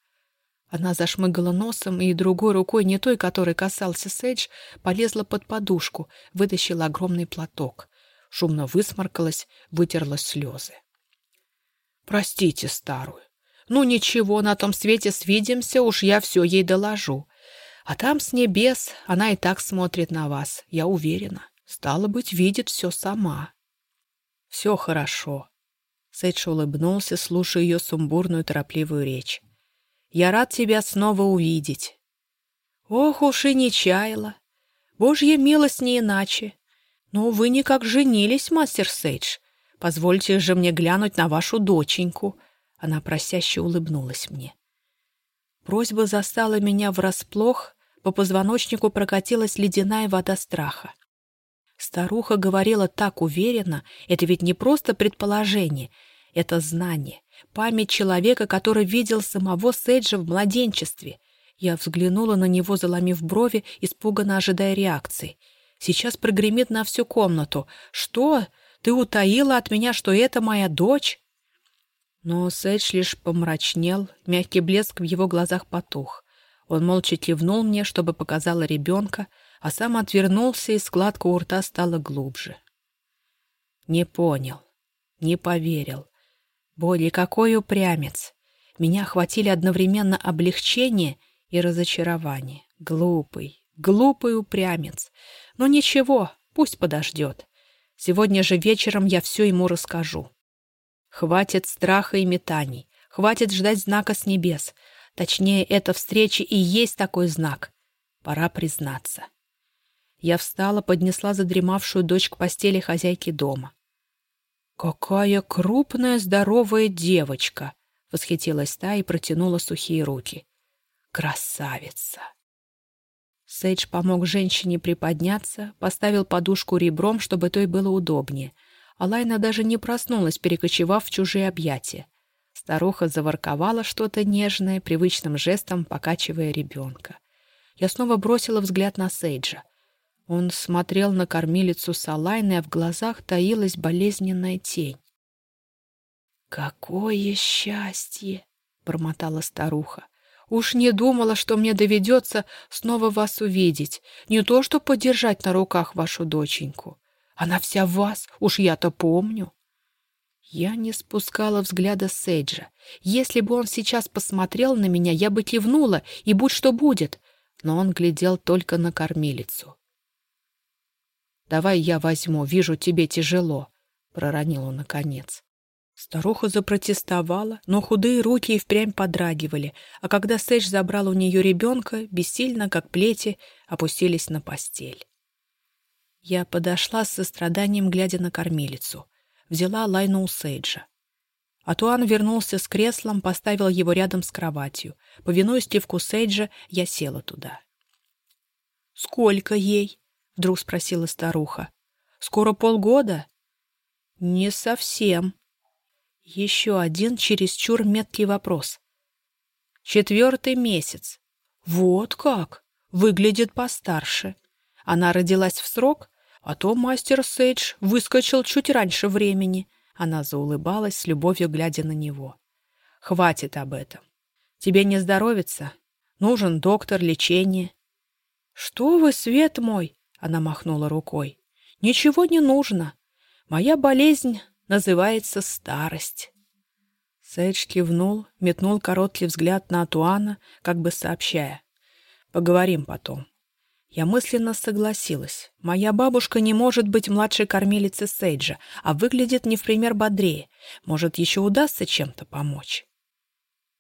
[SPEAKER 1] Она зашмыгала носом и другой рукой, не той, которой касался Сейдж, полезла под подушку, вытащила огромный платок. Шумно высморкалась, вытерла слезы. «Простите старую. Ну ничего, на том свете свидимся, уж я все ей доложу. А там с небес она и так смотрит на вас, я уверена. Стало быть, видит все сама. Все хорошо. Сейдж улыбнулся, слушая ее сумбурную торопливую речь. Я рад тебя снова увидеть. Ох уж и не чаяла. Божья милость не иначе. Но вы никак женились, мастер Сейдж. Позвольте же мне глянуть на вашу доченьку. Она просяще улыбнулась мне. Просьба застала меня врасплох, по позвоночнику прокатилась ледяная вода страха. Старуха говорила так уверенно, это ведь не просто предположение, это знание, память человека, который видел самого Сейджа в младенчестве. Я взглянула на него, заломив брови, испуганно ожидая реакции. Сейчас прогремит на всю комнату. «Что? Ты утаила от меня, что это моя дочь?» Но Сэдж лишь помрачнел, мягкий блеск в его глазах потух. Он молча кивнул мне, чтобы показала ребенка, а сам отвернулся, и складка у рта стала глубже. Не понял, не поверил. Боли, какой упрямец! Меня охватили одновременно облегчение и разочарование. Глупый, глупый упрямец. Но ничего, пусть подождет. Сегодня же вечером я все ему расскажу. Хватит страха и метаний, хватит ждать знака с небес. Точнее, эта встреча и есть такой знак. Пора признаться. Я встала, поднесла задремавшую дочь к постели хозяйки дома. «Какая крупная, здоровая девочка!» — восхитилась та и протянула сухие руки. «Красавица!» Сейдж помог женщине приподняться, поставил подушку ребром, чтобы той было удобнее — Алайна даже не проснулась, перекочевав в чужие объятия. Старуха заворковала что-то нежное, привычным жестом покачивая ребенка. Я снова бросила взгляд на Сейджа. Он смотрел на кормилицу с Алайной, а в глазах таилась болезненная тень. «Какое счастье!» — бормотала старуха. «Уж не думала, что мне доведется снова вас увидеть, не то что подержать на руках вашу доченьку. Она вся в вас, уж я-то помню. Я не спускала взгляда Сейджа. Если бы он сейчас посмотрел на меня, я бы кивнула, и будь что будет. Но он глядел только на кормилицу. «Давай я возьму, вижу, тебе тяжело», — проронил он наконец. Старуха запротестовала, но худые руки и впрямь подрагивали, а когда Сейдж забрал у нее ребенка, бессильно, как плети, опустились на постель. Я подошла с состраданием, глядя на кормилицу. Взяла Лайну у Сейджа. Атуан вернулся с креслом, поставил его рядом с кроватью. Повинуясь кивку Сейджа, я села туда. «Сколько ей?» — вдруг спросила старуха. «Скоро полгода?» «Не совсем». Еще один чересчур меткий вопрос. «Четвертый месяц». «Вот как! Выглядит постарше. Она родилась в срок?» А то мастер Сейдж выскочил чуть раньше времени. Она заулыбалась, с любовью глядя на него. «Хватит об этом. Тебе не здоровится? Нужен доктор, лечение». «Что вы, свет мой!» — она махнула рукой. «Ничего не нужно. Моя болезнь называется старость». Сейдж кивнул, метнул короткий взгляд на Атуана, как бы сообщая. «Поговорим потом». Я мысленно согласилась. Моя бабушка не может быть младшей кормилицей Сейджа, а выглядит не в пример бодрее. Может, еще удастся чем-то помочь.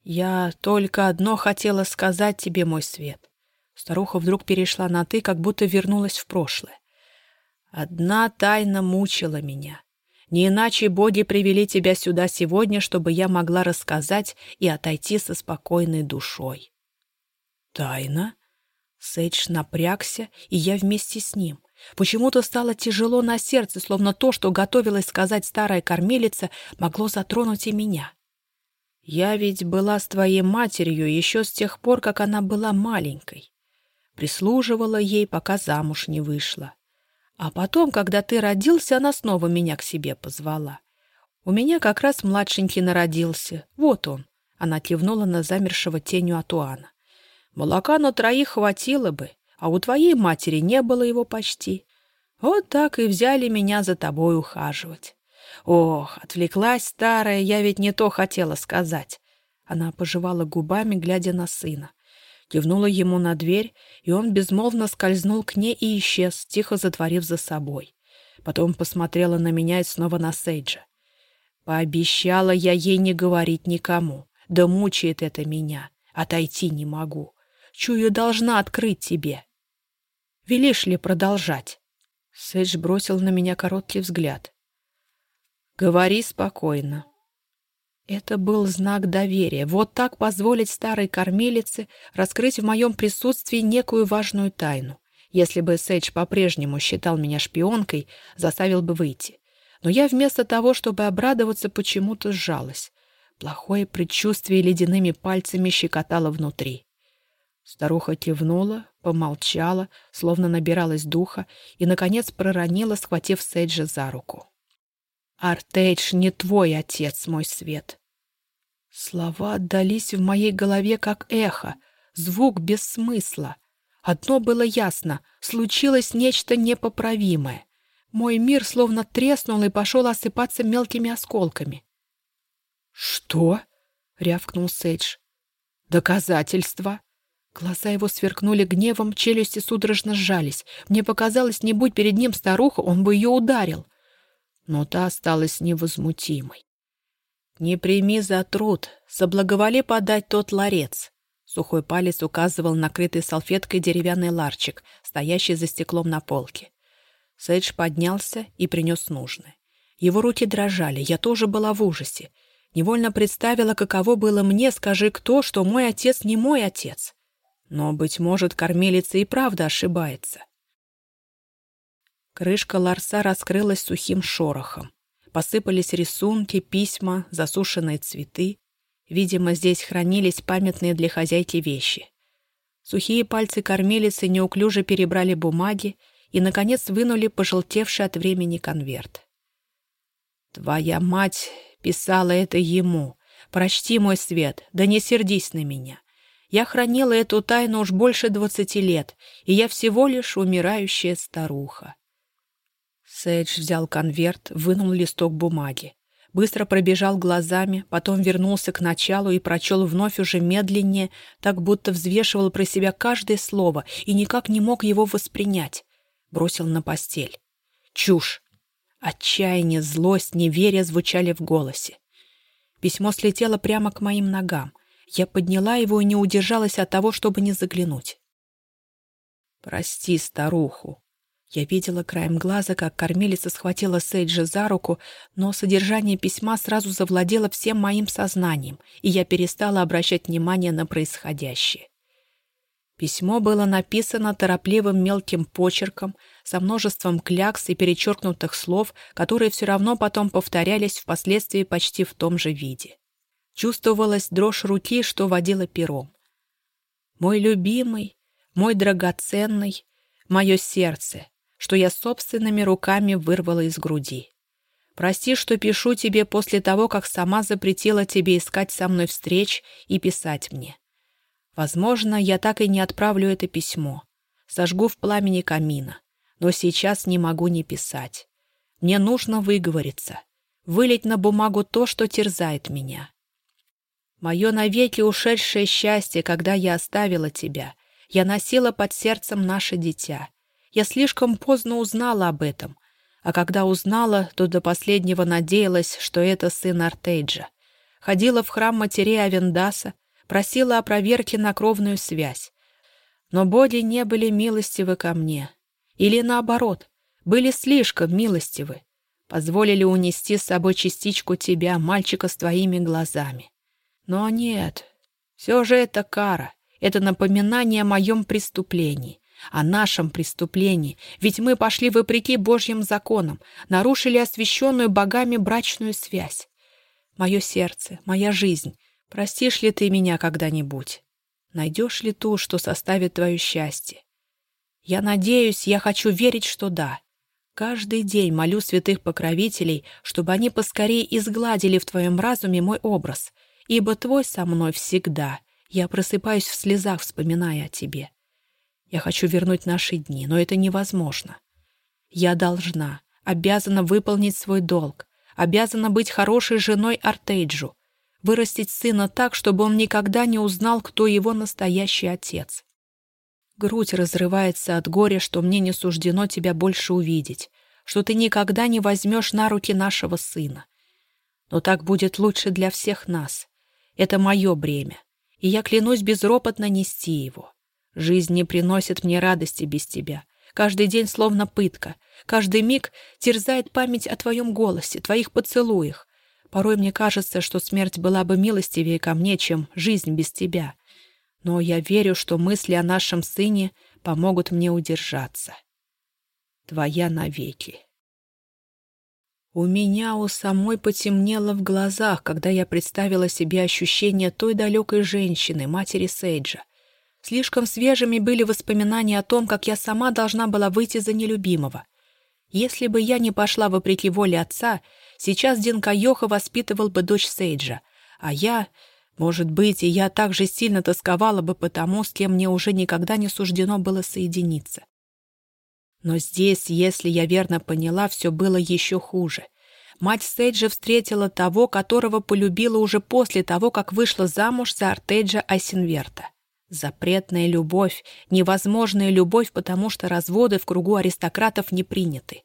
[SPEAKER 1] Я только одно хотела сказать тебе, мой свет. Старуха вдруг перешла на «ты», как будто вернулась в прошлое. Одна тайна мучила меня. Не иначе боги привели тебя сюда сегодня, чтобы я могла рассказать и отойти со спокойной душой. Тайна? Сейдж напрягся, и я вместе с ним. Почему-то стало тяжело на сердце, словно то, что готовилась сказать старая кормилица, могло затронуть и меня. «Я ведь была с твоей матерью еще с тех пор, как она была маленькой. Прислуживала ей, пока замуж не вышла. А потом, когда ты родился, она снова меня к себе позвала. У меня как раз младшенький народился. Вот он. Она кивнула на замершего тенью Атуана. Молока на троих хватило бы, а у твоей матери не было его почти. Вот так и взяли меня за тобой ухаживать. Ох, отвлеклась старая, я ведь не то хотела сказать. Она пожевала губами, глядя на сына. Кивнула ему на дверь, и он безмолвно скользнул к ней и исчез, тихо затворив за собой. Потом посмотрела на меня и снова на Сейджа. Пообещала я ей не говорить никому. Да мучает это меня. Отойти не могу. Чую, должна открыть тебе. Велишь ли продолжать? Сейдж бросил на меня короткий взгляд. Говори спокойно. Это был знак доверия. Вот так позволить старой кормилице раскрыть в моем присутствии некую важную тайну. Если бы Сейдж по-прежнему считал меня шпионкой, заставил бы выйти. Но я вместо того, чтобы обрадоваться, почему-то сжалась. Плохое предчувствие ледяными пальцами щекотало внутри. Старуха кивнула, помолчала, словно набиралась духа, и, наконец, проронила, схватив Сейджа за руку. «Артейдж не твой отец, мой свет!» Слова отдались в моей голове, как эхо, звук без смысла. Одно было ясно — случилось нечто непоправимое. Мой мир словно треснул и пошел осыпаться мелкими осколками. «Что?» — рявкнул Сейдж. «Доказательства?» Глаза его сверкнули гневом, челюсти судорожно сжались. Мне показалось, не будь перед ним старуха, он бы ее ударил. Но та осталась невозмутимой. «Не прими за труд, соблаговоли подать тот ларец». Сухой палец указывал накрытый салфеткой деревянный ларчик, стоящий за стеклом на полке. Сейдж поднялся и принес нужное. Его руки дрожали, я тоже была в ужасе. Невольно представила, каково было мне, скажи кто, что мой отец не мой отец. Но, быть может, кормилица и правда ошибается. Крышка ларса раскрылась сухим шорохом. Посыпались рисунки, письма, засушенные цветы. Видимо, здесь хранились памятные для хозяйки вещи. Сухие пальцы кормилицы неуклюже перебрали бумаги, и, наконец, вынули пожелтевший от времени конверт. «Твоя мать писала это ему. Прочти мой свет, да не сердись на меня. Я хранила эту тайну уж больше двадцати лет, и я всего лишь умирающая старуха». Сэдж взял конверт, вынул листок бумаги. Быстро пробежал глазами, потом вернулся к началу и прочел вновь уже медленнее, так будто взвешивал про себя каждое слово и никак не мог его воспринять бросил на постель. Чушь! Отчаяние, злость, неверие звучали в голосе. Письмо слетело прямо к моим ногам. Я подняла его и не удержалась от того, чтобы не заглянуть. «Прости старуху». Я видела краем глаза, как кормилица схватила Сейджа за руку, но содержание письма сразу завладело всем моим сознанием, и я перестала обращать внимание на происходящее. Письмо было написано торопливым мелким почерком, со множеством клякс и перечеркнутых слов, которые все равно потом повторялись впоследствии почти в том же виде. Чувствовалась дрожь руки, что водила пером. «Мой любимый, мой драгоценный, мое сердце, что я собственными руками вырвала из груди. Прости, что пишу тебе после того, как сама запретила тебе искать со мной встреч и писать мне. Возможно, я так и не отправлю это письмо. Сожгу в пламени камина. Но сейчас не могу не писать. Мне нужно выговориться. Вылить на бумагу то, что терзает меня. Мое навеки ушедшее счастье, когда я оставила тебя. Я носила под сердцем наше дитя. Я слишком поздно узнала об этом. А когда узнала, то до последнего надеялась, что это сын Артейджа. Ходила в храм матерей Авендаса, просила о проверке на кровную связь. Но боди не были милостивы ко мне. Или наоборот, были слишком милостивы. Позволили унести с собой частичку тебя, мальчика с твоими глазами. Но нет, все же это кара, это напоминание о моем преступлении, о нашем преступлении, ведь мы пошли вопреки Божьим законам, нарушили освященную богами брачную связь. Мое сердце, моя жизнь, Простишь ли ты меня когда-нибудь? Найдешь ли ту, что составит твое счастье? Я надеюсь, я хочу верить, что да. Каждый день молю святых покровителей, чтобы они поскорее изгладили в твоем разуме мой образ, ибо твой со мной всегда. Я просыпаюсь в слезах, вспоминая о тебе. Я хочу вернуть наши дни, но это невозможно. Я должна, обязана выполнить свой долг, обязана быть хорошей женой Артейджу, вырастить сына так, чтобы он никогда не узнал, кто его настоящий отец. Грудь разрывается от горя, что мне не суждено тебя больше увидеть, что ты никогда не возьмешь на руки нашего сына. Но так будет лучше для всех нас. Это мое бремя, и я клянусь безропотно нести его. Жизнь не приносит мне радости без тебя. Каждый день словно пытка. Каждый миг терзает память о твоем голосе, твоих поцелуях. Порой мне кажется, что смерть была бы милостивее ко мне, чем жизнь без тебя. Но я верю, что мысли о нашем сыне помогут мне удержаться. Твоя навеки. У меня у самой потемнело в глазах, когда я представила себе ощущение той далекой женщины, матери Сейджа. Слишком свежими были воспоминания о том, как я сама должна была выйти за нелюбимого. Если бы я не пошла вопреки воле отца, сейчас Динка Йоха воспитывал бы дочь Сейджа, а я... Может быть, и я так же сильно тосковала бы по тому, с кем мне уже никогда не суждено было соединиться. Но здесь, если я верно поняла, все было еще хуже. Мать Сейджа встретила того, которого полюбила уже после того, как вышла замуж за Артеджа Айсенверта. Запретная любовь, невозможная любовь, потому что разводы в кругу аристократов не приняты.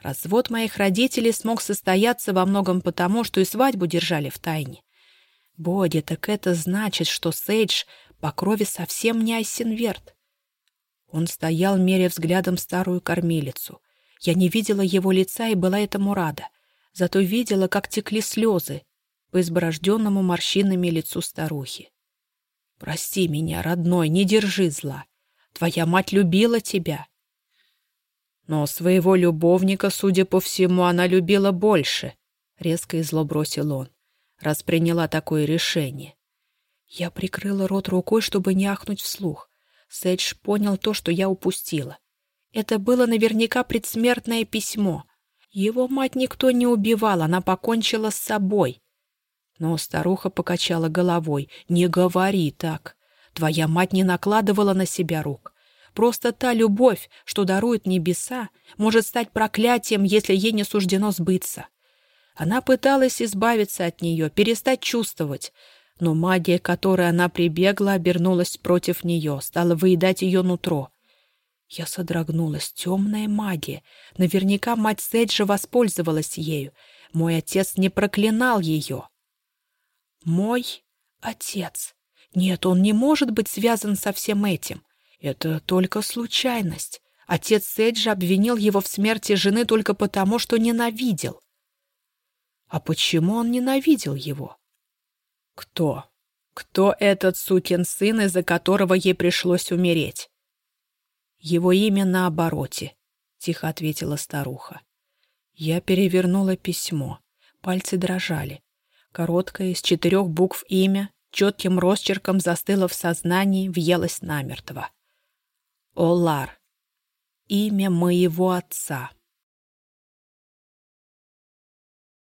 [SPEAKER 1] Развод моих родителей смог состояться во многом потому, что и свадьбу держали в тайне. Боди, так это значит, что Сейдж по крови совсем не Айсенверт. Он стоял, меря взглядом старую кормилицу. Я не видела его лица и была этому рада. Зато видела, как текли слезы по изборожденному морщинами лицу старухи. Прости меня, родной, не держи зла. Твоя мать любила тебя. Но своего любовника, судя по всему, она любила больше, — резко и зло бросил он, раз приняла такое решение. Я прикрыла рот рукой, чтобы не ахнуть вслух. Сэдж понял то, что я упустила. Это было наверняка предсмертное письмо. Его мать никто не убивал, она покончила с собой. Но старуха покачала головой. «Не говори так. Твоя мать не накладывала на себя рук. Просто та любовь, что дарует небеса, может стать проклятием, если ей не суждено сбыться. Она пыталась избавиться от нее, перестать чувствовать, но магия, которой она прибегла, обернулась против нее, стала выедать ее нутро. Я содрогнулась. Темная магия. Наверняка мать Седжа воспользовалась ею. Мой отец не проклинал ее. Мой отец. Нет, он не может быть связан со всем этим. Это только случайность. Отец Седжа обвинил его в смерти жены только потому, что ненавидел. А почему он ненавидел его? Кто? Кто этот сукин сын, из-за которого ей пришлось умереть? Его имя на обороте, — тихо ответила старуха. Я перевернула письмо. Пальцы дрожали. Короткое, из четырех букв имя, четким росчерком застыло в сознании, въелось намертво. Олар. Имя моего отца.